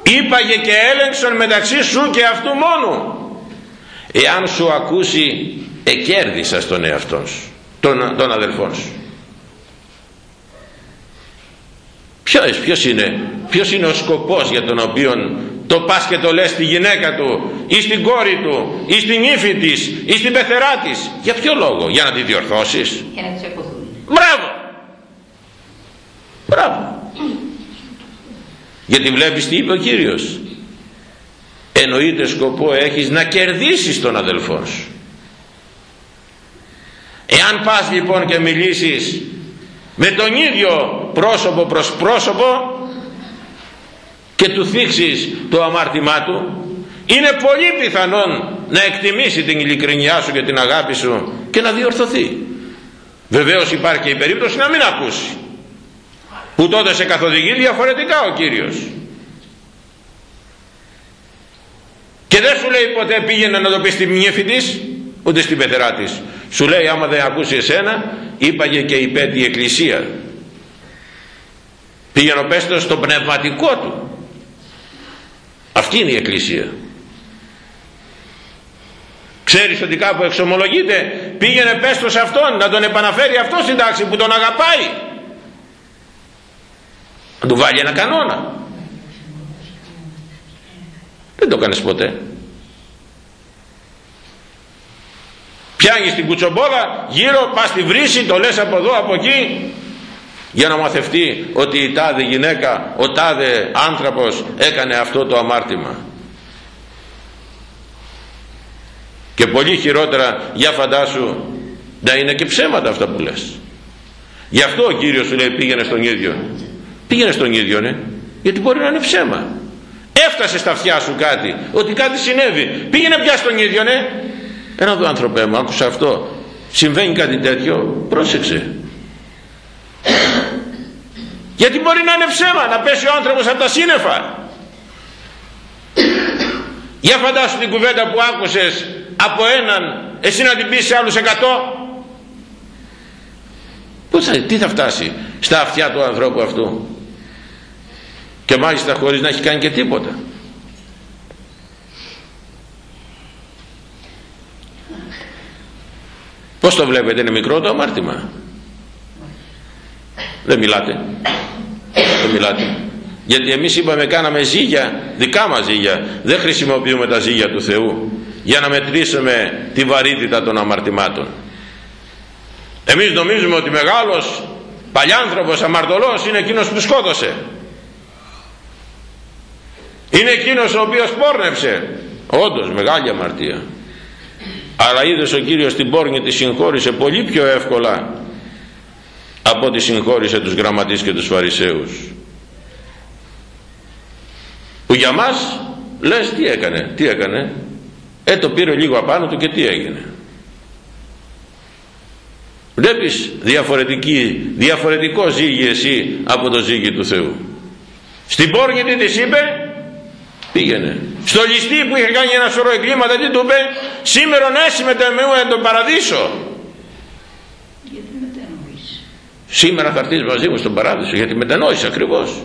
Είπαγε και έλεγξον μεταξύ σου και αυτού μόνο εάν σου ακούσει εκέρδισα τον εαυτό σου τον, τον αδελφό σου. Ποιος, ποιος, είναι, ποιος είναι ο σκοπός για τον οποίο το πας και το λες στη γυναίκα του ή στην κόρη του ή στην ύφη της ή στην πεθερά της; Για ποιο λόγο για να τη διορθώσεις; Για να τις μπράβο! Μπράβο! Γιατί βλέπεις τι είπε ο Κύριος εννοείται σκοπό έχεις να κερδίσεις τον αδελφό σου. Εάν πας λοιπόν και μιλήσεις με τον ίδιο πρόσωπο προς πρόσωπο και του θίξεις το αμάρτημά του είναι πολύ πιθανόν να εκτιμήσει την ειλικρινιά σου και την αγάπη σου και να διορθωθεί. Βεβαίως υπάρχει και η περίπτωση να μην ακούσει. Που τότε σε καθοδηγεί διαφορετικά ο Κύριος και δεν σου λέει ποτέ πήγαινε να το πεις στη μνήφη της ούτε στην πεθερά της. Σου λέει άμα δεν ακούσει εσένα είπαγε και η πέτη εκκλησία. Πήγαινε πες το στο πνευματικό του. Αυτή είναι η εκκλησία. Ξέρεις ότι κάπου εξομολογείται πήγαινε πες το σε αυτόν να τον επαναφέρει αυτό στην τάξη που τον αγαπάει. Να του βάλει ένα κανόνα δεν το κάνεις ποτέ. Πιάνεις την κουτσομπόλα γύρω πας στη βρύση το λες από εδώ από εκεί. Για να μαθευτεί ότι η τάδε γυναίκα ο τάδε άνθρωπος έκανε αυτό το αμάρτημα. Και πολύ χειρότερα για φαντάσου να είναι και ψέματα αυτά που λες. Γι' αυτό ο Κύριος σου λέει πήγαινε στον ίδιο. Πήγαινε στον ίδιο ναι. Γιατί μπορεί να είναι ψέμα έφτασε στα αυτιά σου κάτι ότι κάτι συνέβη. Πήγαινε πια στον ίδιο ναι. Ένα δω άνθρωπέ μου άκουσα αυτό. Συμβαίνει κάτι τέτοιο. Πρόσεξε. Γιατί μπορεί να είναι ψέμα να πέσει ο άνθρωπος από τα σύννεφα. Για φαντάσου την κουβέντα που άκουσες από έναν εσύ να την πεις σε άλλους εκατό. Πού θα, τι θα φτάσει στα αυτιά του ανθρώπου αυτού; Και μάλιστα χωρίς να έχει κάνει και τίποτα. Πως το βλέπετε είναι μικρό το αμάρτημα; Δεν μιλάτε. Δεν μιλάτε. Γιατί εμείς είπαμε κάναμε ζύγια δικά μας ζύγια. Δεν χρησιμοποιούμε τα ζύγια του Θεού για να μετρήσουμε τη βαρύτητα των αμαρτημάτων. Εμείς νομίζουμε ότι μεγάλος παλιάνθρωπος αμαρτωλός είναι εκείνος που σκότωσε είναι εκείνος ο οποίος πόρνεψε. Όντως μεγάλη αμαρτία. Αλλά είδες ο Κύριος την πόρνη τη συγχώρησε πολύ πιο εύκολα από ό,τι συγχώρησε τους γραμματείς και τους φαρισαίους. Που για μας λες τι έκανε τι έκανε. Ε το πήρε λίγο απάνω του και τι έγινε. Βλέπεις διαφορετική, διαφορετικό ζύγι εσύ από το ζύγι του Θεού. Στην πόρνη τι της είπε; Πήγαινε. Στο ληστή που είχε κάνει ένα σωρό εγκλήματα τι του είπε σήμερα ναι με τον παραδείσο σήμερα θα έρθεις μαζί μου στον παράδεισο γιατί μετανόησε ακριβώς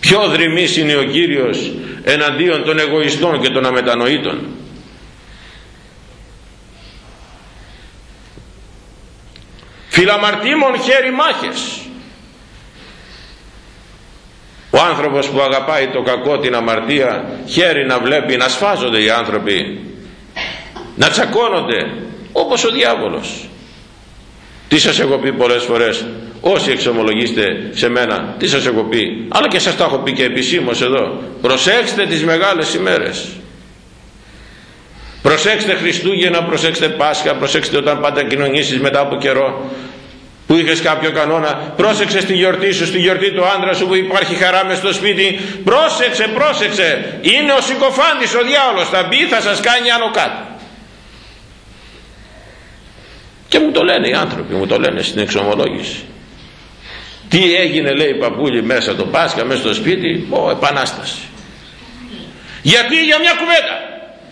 πιο δρυμής είναι ο Κύριος εναντίον των εγωιστών και των αμετανοήτων φιλαμαρτήμων χέρι μάχες ο άνθρωπος που αγαπάει το κακό την αμαρτία χέρι να βλέπει να σφάζονται οι άνθρωποι. Να τσακώνονται όπως ο διάβολος. Τι σας έχω πει πολλές φορές όσοι εξομολογήσετε σε μένα τι σας έχω πει. Αλλά και σας τα έχω πει και επισήμως εδώ. Προσέξτε τις μεγάλες ημέρες. Προσέξτε Χριστούγεννα προσέξτε Πάσχα προσέξτε όταν πάτε κοινωνήσεις μετά από καιρό που είχες κάποιο κανόνα πρόσεξε στη γιορτή σου στη γιορτή του άντρα σου που υπάρχει χαρά μες στο σπίτι. Πρόσεξε πρόσεξε. Είναι ο συκοφάντης ο διάολος. Θα μπει θα σας κάνει άνω κάτω. Και μου το λένε οι άνθρωποι μου το λένε στην εξομολόγηση. Τι έγινε λέει η παππούλη μέσα το Πάσχα μέσα στο σπίτι; Ο επανάσταση. Γιατί για μια κουβέντα.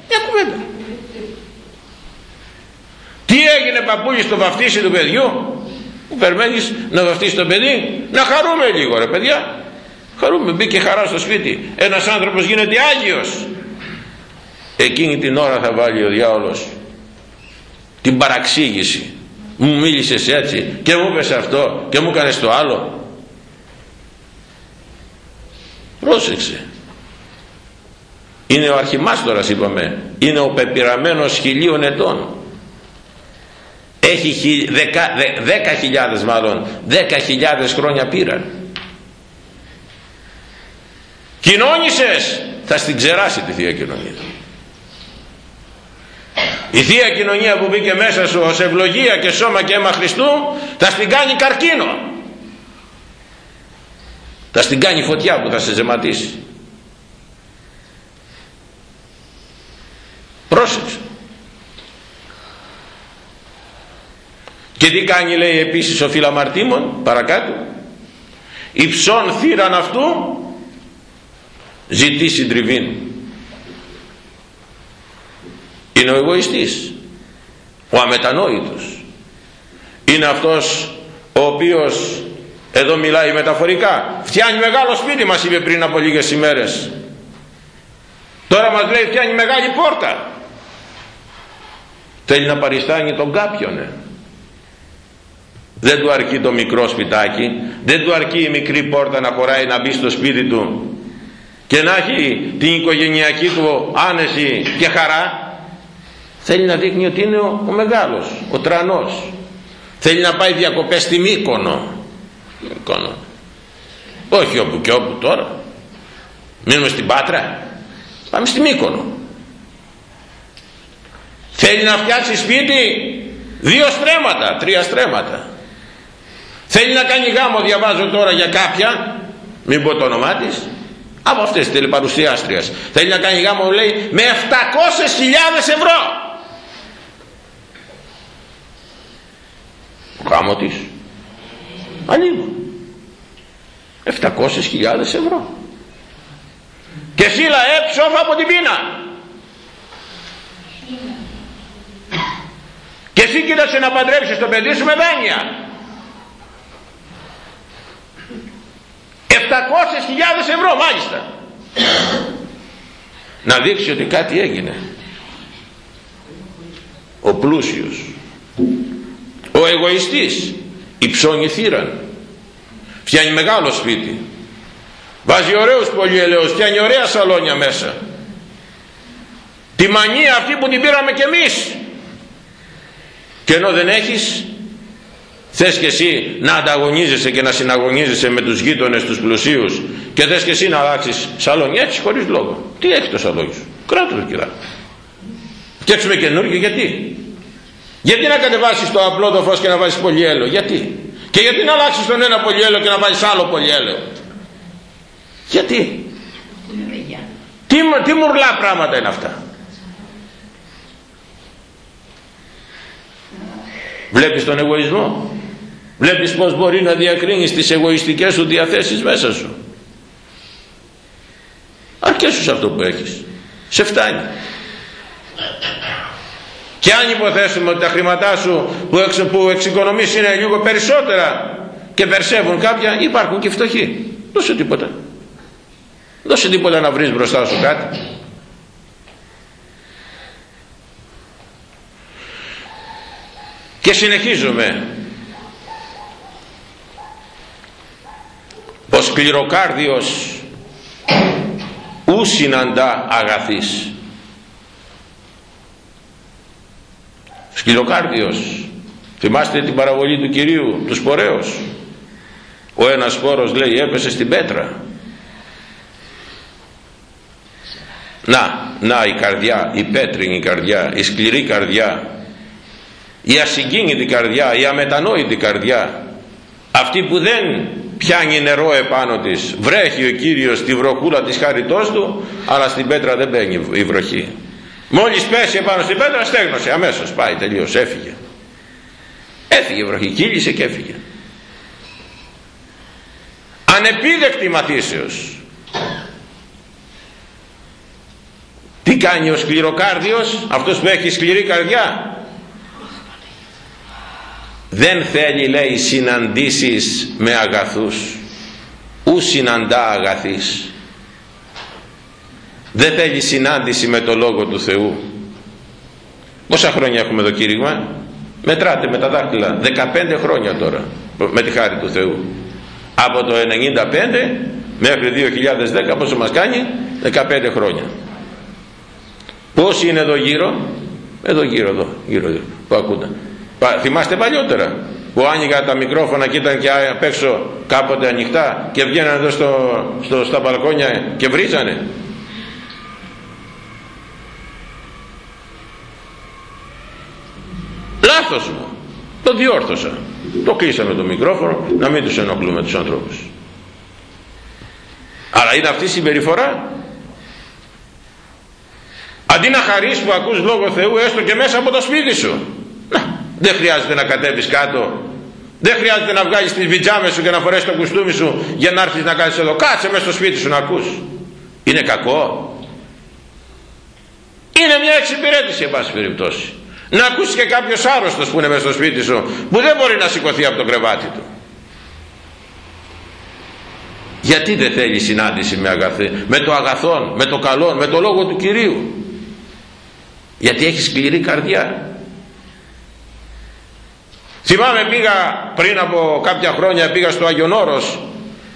Μια κουβέντα. Τι έγινε παππούλη στο βαφτίσι του παιδιού; Που περιμένεις να βαφτίσει το παιδί να χαρούμε λίγο ρε παιδιά. Χαρούμε. Μπήκε χαρά στο σπίτι. Ένας άνθρωπος γίνεται Άγιος. Εκείνη την ώρα θα βάλει ο διάολος την παραξήγηση. Μου μίλησες έτσι και μου είπες αυτό και μου έκανες το άλλο. Πρόσεξε. Είναι ο αρχιμάστορας είπαμε. Είναι ο πεπειραμένος χιλίων ετών έχει δέκα, δέκα χιλιάδες μάλλον δέκα χιλιάδες χρόνια πήραν. Κοινώνησες θα στην ξεράσει τη Θεία Κοινωνία. Η Θεία Κοινωνία που μπήκε μέσα σου ως ευλογία και σώμα και αίμα Χριστού θα στην κάνει καρκίνο. Θα στην κάνει φωτιά που θα σε ζεματίσει πρόσεξε και τι κάνει λέει επίσης ο φιλαμαρτήμων παρακάτω. Υψών θύραν αυτού ζητεί συντριβήν. Είναι ο εγωιστής ο αμετανόητος. Είναι αυτός ο οποίος εδώ μιλάει μεταφορικά. Φτιάνει μεγάλο σπίτι μας είπε πριν από λίγες ημέρες. Τώρα μας λέει φτιάχνει μεγάλη πόρτα. Θέλει να παριστάνει τον κάποιον ε. Δεν του αρκεί το μικρό σπιτάκι. Δεν του αρκεί η μικρή πόρτα να χωράει να μπει στο σπίτι του. Και να έχει την οικογενειακή του άνεση και χαρά. Θέλει να δείχνει ότι είναι ο, ο μεγάλος ο τρανός. Θέλει να πάει διακοπές στη Μύκονο. Μύκονο. Όχι όπου και όπου τώρα. Μείνουμε στην Πάτρα. Πάμε στη Μύκονο. Θέλει να φτιάξει σπίτι δύο στρέμματα τρία στρέμματα θέλει να κάνει γάμο διαβάζω τώρα για κάποια μην πω το όνομά της από αυτές τις τηλεπαρουσιάστριες. Θέλει να κάνει γάμο λέει με 700.000 ευρώ. Ο γάμο της. Ανοίγω 700.000 ευρώ. Και σύλλα έψοφα από την πείνα. Και εσύ κοίταξε να παντρέψεις το παιδί σου με δάνεια ευρώ μάλιστα. Να δείξει ότι κάτι έγινε. Ο πλούσιος. Ο εγωιστής. Υψώνει θύραν. Φτιάνει μεγάλο σπίτι. Βάζει ωραίους πολυελαίους φτιάνει ωραία σαλόνια μέσα. Τη μανία αυτή που την πήραμε κι εμείς. Και ενώ δεν έχεις θες και εσύ να ανταγωνίζεσαι και να συναγωνίζεσαι με τους γείτονες τους πλουσίους και θες και εσύ να αλλάξεις σαλόνι. Έτσι χωρίς λόγο. Τι έχει το σαλόνι σου; Κράτος το κυρά. Φτιάξουμε καινούργιο γιατί; Γιατί να κατεβάσεις το απλό το φως και να βάζεις πολυέλαιο; Γιατί; Και γιατί να αλλάξεις τον ένα πολυέλαιο και να βάλεις άλλο πολυέλαιο; Γιατί; Τι, τι μουρλά πράγματα είναι αυτά; Βλέπεις τον εγωισμό; Βλέπεις πως μπορεί να διακρίνεις τις εγωιστικές σου διαθέσεις μέσα σου. Αρκέσου σε αυτό που έχεις. Σε φτάνει. Και αν υποθέσουμε ότι τα χρήματά σου που, εξ, που εξοικονομείς είναι λίγο περισσότερα και περσεύουν κάποια υπάρχουν και φτωχοί. Δώσε τίποτα. Δώσε τίποτα να βρεις μπροστά σου κάτι. Και συνεχίζουμε ο σκληροκάρδιος ου συναντά αγαθής. Σκληροκάρδιος. Θυμάστε την παραβολή του Κυρίου τους σπορέως ο ένας σπόρος λέει έπεσε στην πέτρα. Να, να η καρδιά η πέτρινη καρδιά η σκληρή καρδιά η ασυγκίνητη καρδιά η αμετανόητη καρδιά αυτή που δεν πιάνει νερό επάνω της. Βρέχει ο Κύριος τη βροχούλα της χάριτός του αλλά στην πέτρα δεν μπαίνει η βροχή. Μόλις πέσει επάνω στην πέτρα στέγνωσε. Αμέσως πάει τελείως έφυγε. Έφυγε η βροχή κύλησε και έφυγε. Ανεπίδεκτη μαθήσεως. Τι κάνει ο σκληροκάρδιος αυτός που έχει σκληρή καρδιά; Δεν θέλει λέει συναντήσεις με αγαθούς. Ου συναντά αγαθής δεν θέλει συνάντηση με το Λόγο του Θεού. Πόσα χρόνια έχουμε εδώ κήρυγμα μετράτε με τα δάχτυλα. 15 χρόνια τώρα με τη χάρη του Θεού. Από το 95 μέχρι 2010 πόσο μας κάνει; 15 χρόνια. Πόσοι είναι εδώ γύρω; Εδώ γύρω εδώ γύρω, γύρω που ακούτε θυμάστε παλιότερα που άνοιγα τα μικρόφωνα και ήταν και απ' έξω κάποτε ανοιχτά και βγαίνανε εδώ στο, στο, στα μπαλκόνια και βρίζανε. Λάθος μου. Το διόρθωσα. Το κλείσαμε το μικρόφωνο να μην τους ενοχλούμε τους ανθρώπους. Αλλά είναι αυτή η συμπεριφορά. Αντί να χαρείς που ακούς λόγο Θεού έστω και μέσα από το σπίτι σου δεν χρειάζεται να κατέβεις κάτω. Δεν χρειάζεται να βγάλεις τις βιτζάμες σου και να φορέσεις το κουστούμι σου για να έρθεις να κάνεις εδώ. Κάτσε μέσα στο σπίτι σου να ακούς. Είναι κακό. Είναι μια εξυπηρέτηση εν πάση περιπτώσει. Να ακούσεις και κάποιος άρρωστος που είναι μέσα στο σπίτι σου που δεν μπορεί να σηκωθεί από το κρεβάτι του. Γιατί δεν θέλει συνάντηση με, αγαθή, με το αγαθόν, με το καλό, με το λόγο του Κυρίου; Γιατί έχεις σκληρή καρδιά. Θυμάμαι πήγα πριν από κάποια χρόνια πήγα στο Άγιον Όρος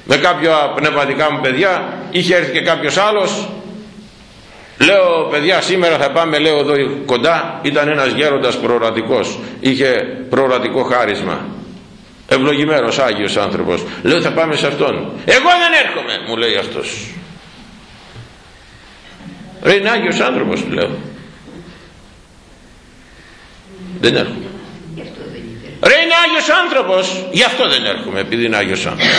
με κάποια πνευματικά μου παιδιά. Είχε έρθει και κάποιος άλλος. Λέω παιδιά σήμερα θα πάμε λέω εδώ κοντά ήταν ένας γέροντας προορατικός. Είχε προορατικό χάρισμα. Ευλογημένος Άγιος άνθρωπος. Λέω θα πάμε σε αυτόν εγώ δεν έρχομαι μου λέει αυτός. Ρε είναι Άγιος άνθρωπος του λέω. Δεν έρχομαι ρε είναι Άγιος άνθρωπος. Γι' αυτό δεν έρχομαι επειδή είναι Άγιος άνθρωπος.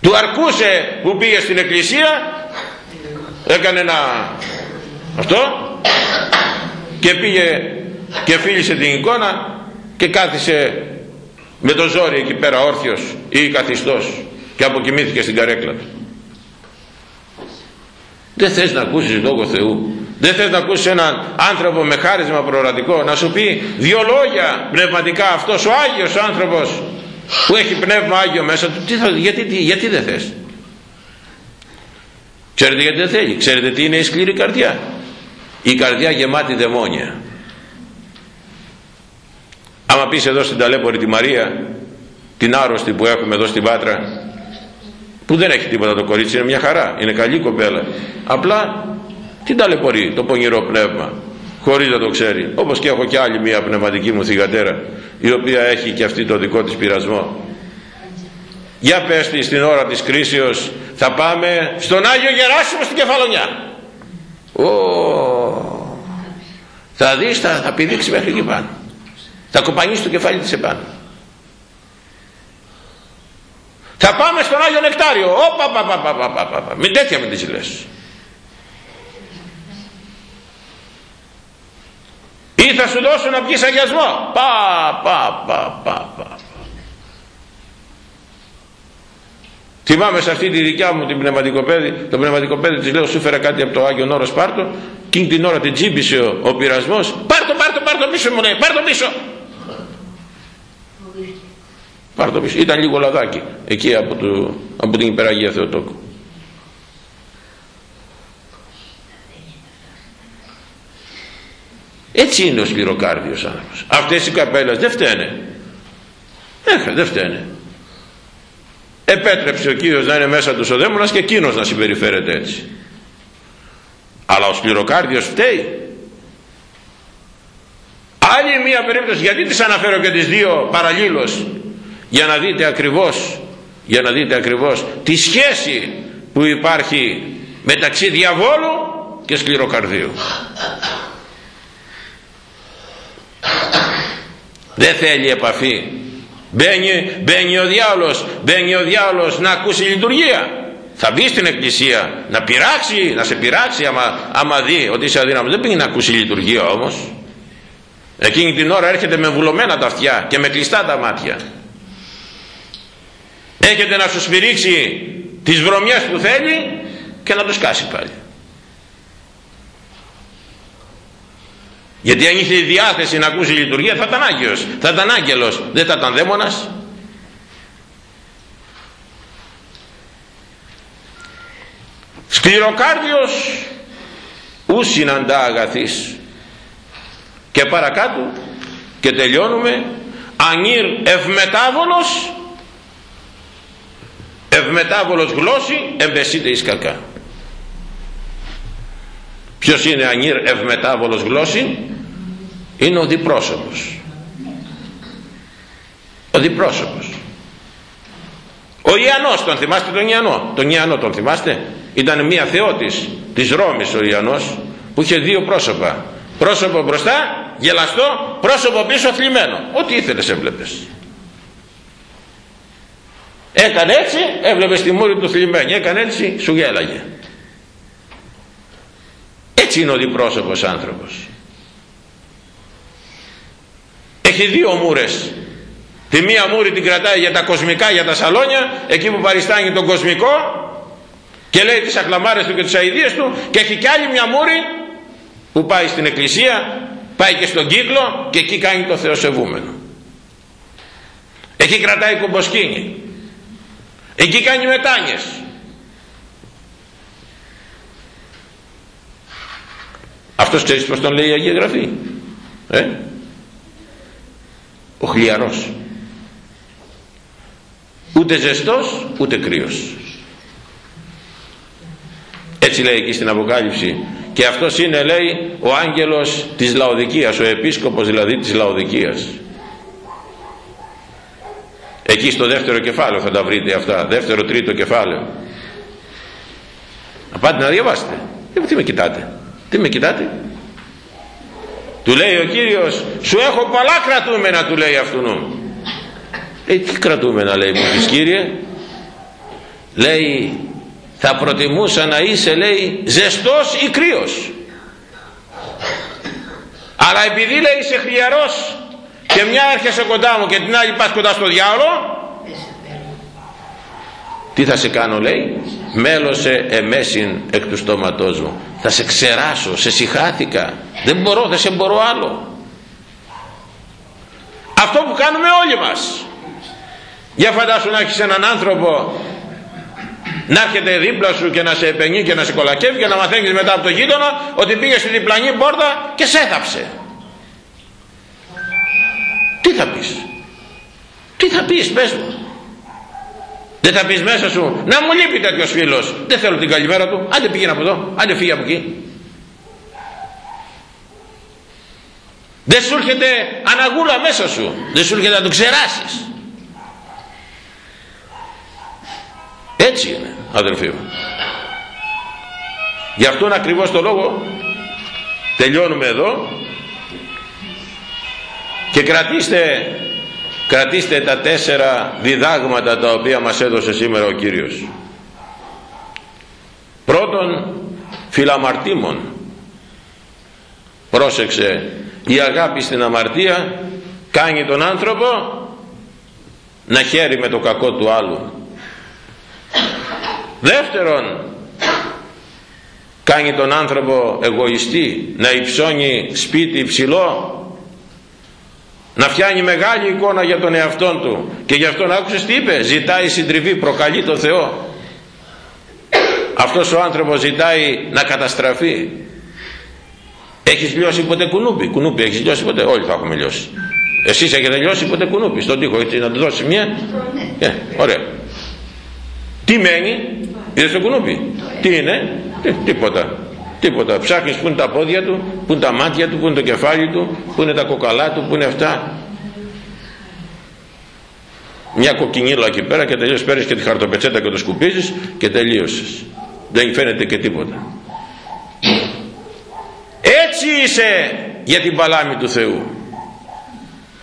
Του αρκούσε που πήγε στην εκκλησία έκανε ένα αυτό και πήγε και φίλησε την εικόνα και κάθισε με το ζόρι εκεί πέρα όρθιος ή καθιστός και αποκοιμήθηκε στην καρέκλα του. Δεν θες να ακούσεις Λόγο Θεού δεν θες να ακούσεις έναν άνθρωπο με χάρισμα προορατικό να σου πει δύο λόγια πνευματικά αυτός ο Άγιος άνθρωπος που έχει πνεύμα Άγιο μέσα του. Τι θα, γιατί, γιατί δεν θες; Ξέρετε γιατί δεν θέλει; Ξέρετε τι είναι η σκληρή καρδιά; Η καρδιά γεμάτη δαιμόνια. Άμα πεις εδώ στην ταλέπορη τη Μαρία την άρρωστη που έχουμε εδώ στην Πάτρα που δεν έχει τίποτα το κορίτσι είναι μια χαρά είναι καλή κοπέλα. Απλά την ταλαιπωρεί το πονηρό πνεύμα χωρίς να το ξέρει. Όπως και έχω και άλλη μια πνευματική μου θυγατέρα η οποία έχει και αυτή το δικό της πειρασμό. Για πες της στην ώρα της κρίσεως θα πάμε στον Άγιο Γεράσιμο στην Κεφαλονιά. Ω, θα δεις θα, θα πηδήξει μέχρι εκεί πάνω. Θα κοπανίσει το κεφάλι της επάνω. Θα πάμε στον Άγιο Νεκτάριο. Όπα πα πα πα πα πα πα μην τέτοια με τις λες ή θα σου δώσω να πιεις αγιασμό. Πα πα πα πα πα. Θυμάμαι σε αυτή τη δικιά μου την πνευματικοπαίδη, το πνευματικοπαίδη της λέω σου φέρα κάτι από το Άγιο Νόρο Σπάρτο και την ώρα την τσίμπησε ο, ο πειρασμός. Πάρ το πάρ το πάρ το πίσω μου λέει πάρ το πίσω πάρ το πίσω ήταν λίγο λαδάκι εκεί από, το, από την υπεραγία Θεοτόκου έτσι είναι ο σκληροκάρδιος άνθρωπος. Αυτές οι καπέλες δεν φταίνε. Έχα, δεν φταίνε. Επέτρεψε ο Κύριος να είναι μέσα τους ο δαίμονας και εκείνος να συμπεριφέρεται έτσι. Αλλά ο σκληροκάρδιος φταίει. Άλλη μία περίπτωση. Γιατί τις αναφέρω και τις δύο παραλλήλως; Για να δείτε ακριβώς για να δείτε ακριβώς τη σχέση που υπάρχει μεταξύ διαβόλου και σκληροκαρδίου δεν θέλει επαφή. Μπαίνει, μπαίνει ο διάολος μπαίνει ο διάολος να ακούσει λειτουργία. Θα μπει στην εκκλησία να πειράξει, να σε πειράξει άμα, άμα δει ότι είσαι αδύναμος. Δεν πήγε να ακούσει λειτουργία όμως. Εκείνη την ώρα έρχεται με βουλωμένα τα αυτιά και με κλειστά τα μάτια. Έρχεται να σου σφυρίξει τις βρωμιές που θέλει και να το σκάσει πάλι γιατί αν είχε η διάθεση να ακούσει λειτουργία θα ήταν Άγιος. Θα ήταν άγγελος. Δεν θα ήταν δαίμονας. Σκληροκάρδιος ους συναντά αγαθής. Και παρακάτω και τελειώνουμε ανήρ ευμετάβολος ευμετάβολος γλώσση εμπεσίτε εις κακά. Ποιος είναι ανήρ ευμετάβολος γλώσση; Είναι ο διπρόσωπος. Ο διπρόσωπος. Ο Ιαννός τον θυμάστε τον Ιαννό τον Ιαννό τον θυμάστε; Ήταν μια θεότης της Ρώμης ο Ιαννός που είχε δύο πρόσωπα. Πρόσωπο μπροστά γελαστό πρόσωπο πίσω θλιμμένο. Ό,τι ήθελες έβλεπες. Έκανε έτσι έβλεπες τη μούρη του θλιμμένη. Έκανε έτσι σου γέλαγε. Έτσι είναι ο διπρόσωπος άνθρωπος έχει δύο μούρες. Τη μία μούρη την κρατάει για τα κοσμικά για τα σαλόνια εκεί που παριστάνει τον κοσμικό και λέει τις ακλαμάρες του και τις αηδίες του και έχει κι άλλη μια μούρη που πάει στην εκκλησία πάει και στον κύκλο και εκεί κάνει το θεοσεβούμενο. Εκεί κρατάει κομποσκίνη εκεί κάνει μετάνιες. Αυτός ξέρεις πως τον λέει η Αγία Γραφή ε; Ο χλιαρός. Ούτε ζεστός ούτε κρύος. Έτσι λέει εκεί στην Αποκάλυψη. Και αυτός είναι λέει ο άγγελος της Λαοδικίας ο επίσκοπος δηλαδή της Λαοδικίας. Εκεί στο δεύτερο κεφάλαιο θα τα βρείτε αυτά. Δεύτερο τρίτο κεφάλαιο. Να πάτε να διαβάσετε. Ε, τι με κοιτάτε; Τι με κοιτάτε; Του λέει ο Κύριος σου έχω πολλά κρατούμενα του λέει αυτού νου. Ε τι κρατούμενα λέει μου της Κύριε. Λέει θα προτιμούσα να είσαι λέει ζεστός ή κρύος αλλά επειδή λέει είσαι χλιαρός και μια έρχεσαι κοντά μου και την άλλη πας κοντά στο διάολο τι θα σε κάνω λέει μέλωσε εμέσιν εκ του στόματός μου θα σε ξεράσω, σε συχάθηκα. Δεν μπορώ, δεν σε μπορώ άλλο. Αυτό που κάνουμε όλοι μας. Για φαντάσου να έχεις έναν άνθρωπο να έρχεται δίπλα σου και να σε επενεί και να σε κολακεύει και να μαθαίνεις μετά από το γείτονα ότι πήγες στη διπλανή πόρτα και σε έθαψε. Τι θα πεις; Τι θα πεις πες μου; Δεν θα πεις μέσα σου να μου λείπει τέτοιος φίλος. Δεν θέλω την καλημέρα του. Άντε πήγαινε από εδώ. Άντε φύγει από εκεί. Δεν σου έρχεται αναγούλα μέσα σου. Δεν σου έρχεται να το ξεράσεις. Έτσι είναι αδελφοί μου. Γι' αυτόν ακριβώς το λόγο τελειώνουμε εδώ. Και κρατήστε κρατήστε τα τέσσερα διδάγματα τα οποία μας έδωσε σήμερα ο Κύριος. Πρώτον φιλαμαρτήμων. Πρόσεξε η αγάπη στην αμαρτία κάνει τον άνθρωπο να χαίρει με το κακό του άλλου. Δεύτερον κάνει τον άνθρωπο εγωιστή να υψώνει σπίτι υψηλό να φτιάνει μεγάλη εικόνα για τον εαυτό του. Και γι' αυτό να άκουσες τι είπε; Ζητάει συντριβή προκαλεί το Θεό. Αυτός ο άνθρωπος ζητάει να καταστραφεί. Έχεις λιώσει ποτέ κουνούπι; Κουνούπι έχεις λιώσει ποτέ; Όλοι θα έχουμε λιώσει. Εσείς έχετε λιώσει ποτέ κουνούπι; Στον τοίχο έτσι να του δώσεις μια ε, ωραία. Τι μένει; Είδες το κουνούπι; Τι είναι; Τι, τίποτα τίποτα. Ψάχνεις που είναι τα πόδια του που είναι τα μάτια του που είναι το κεφάλι του που είναι τα κοκαλά του που είναι αυτά. Μια κοκκινίλα εκεί πέρα και τελείως παίρνεις και τη χαρτοπετσέτα και το σκουπίζεις και τελείωσες. Δεν φαίνεται και τίποτα. Έτσι είσαι για την παλάμη του Θεού.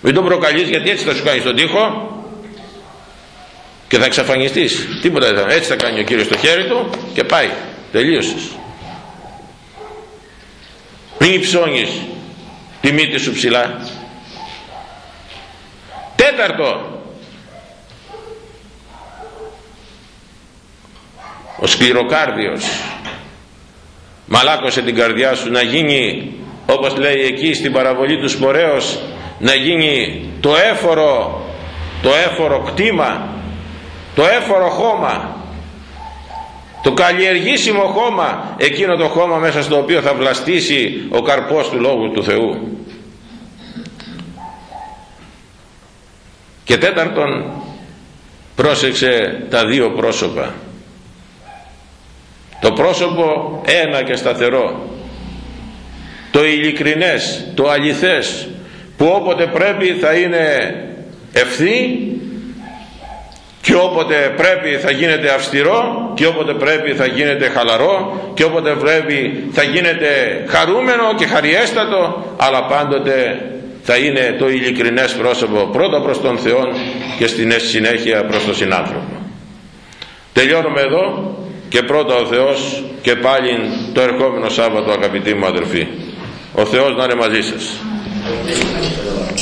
Μην τον προκαλείς γιατί έτσι θα σου κάνει τον τοίχο και θα εξαφανιστείς. Τίποτα δεν θα έτσι θα κάνει ο Κύριος το χέρι του και πάει. Τελείωσες μην υψώνεις τη μύτη σου ψηλά. Τέταρτο. Ο σκληροκάρδιος μαλάκωσε την καρδιά σου να γίνει όπως λέει εκεί στην παραβολή του σπορέως να γίνει το έφορο το έφορο κτήμα το έφορο χώμα το καλλιεργήσιμο χώμα εκείνο το χώμα μέσα στο οποίο θα βλαστήσει ο καρπός του Λόγου του Θεού. Και τέταρτον πρόσεξε τα δύο πρόσωπα. Το πρόσωπο ένα και σταθερό. Το ειλικρινές το αληθές που όποτε πρέπει θα είναι ευθύ και όποτε πρέπει θα γίνεται αυστηρό και όποτε πρέπει θα γίνεται χαλαρό και όποτε πρέπει θα γίνεται χαρούμενο και χαριέστατο αλλά πάντοτε θα είναι το ειλικρινές πρόσωπο πρώτα προς τον Θεό και στην συνέχεια προς τον συνάνθρωπο. Τελειώνουμε εδώ και πρώτα ο Θεός και πάλι το ερχόμενο Σάββατο αγαπητοί μου αδερφοί. Ο Θεός να είναι μαζί σας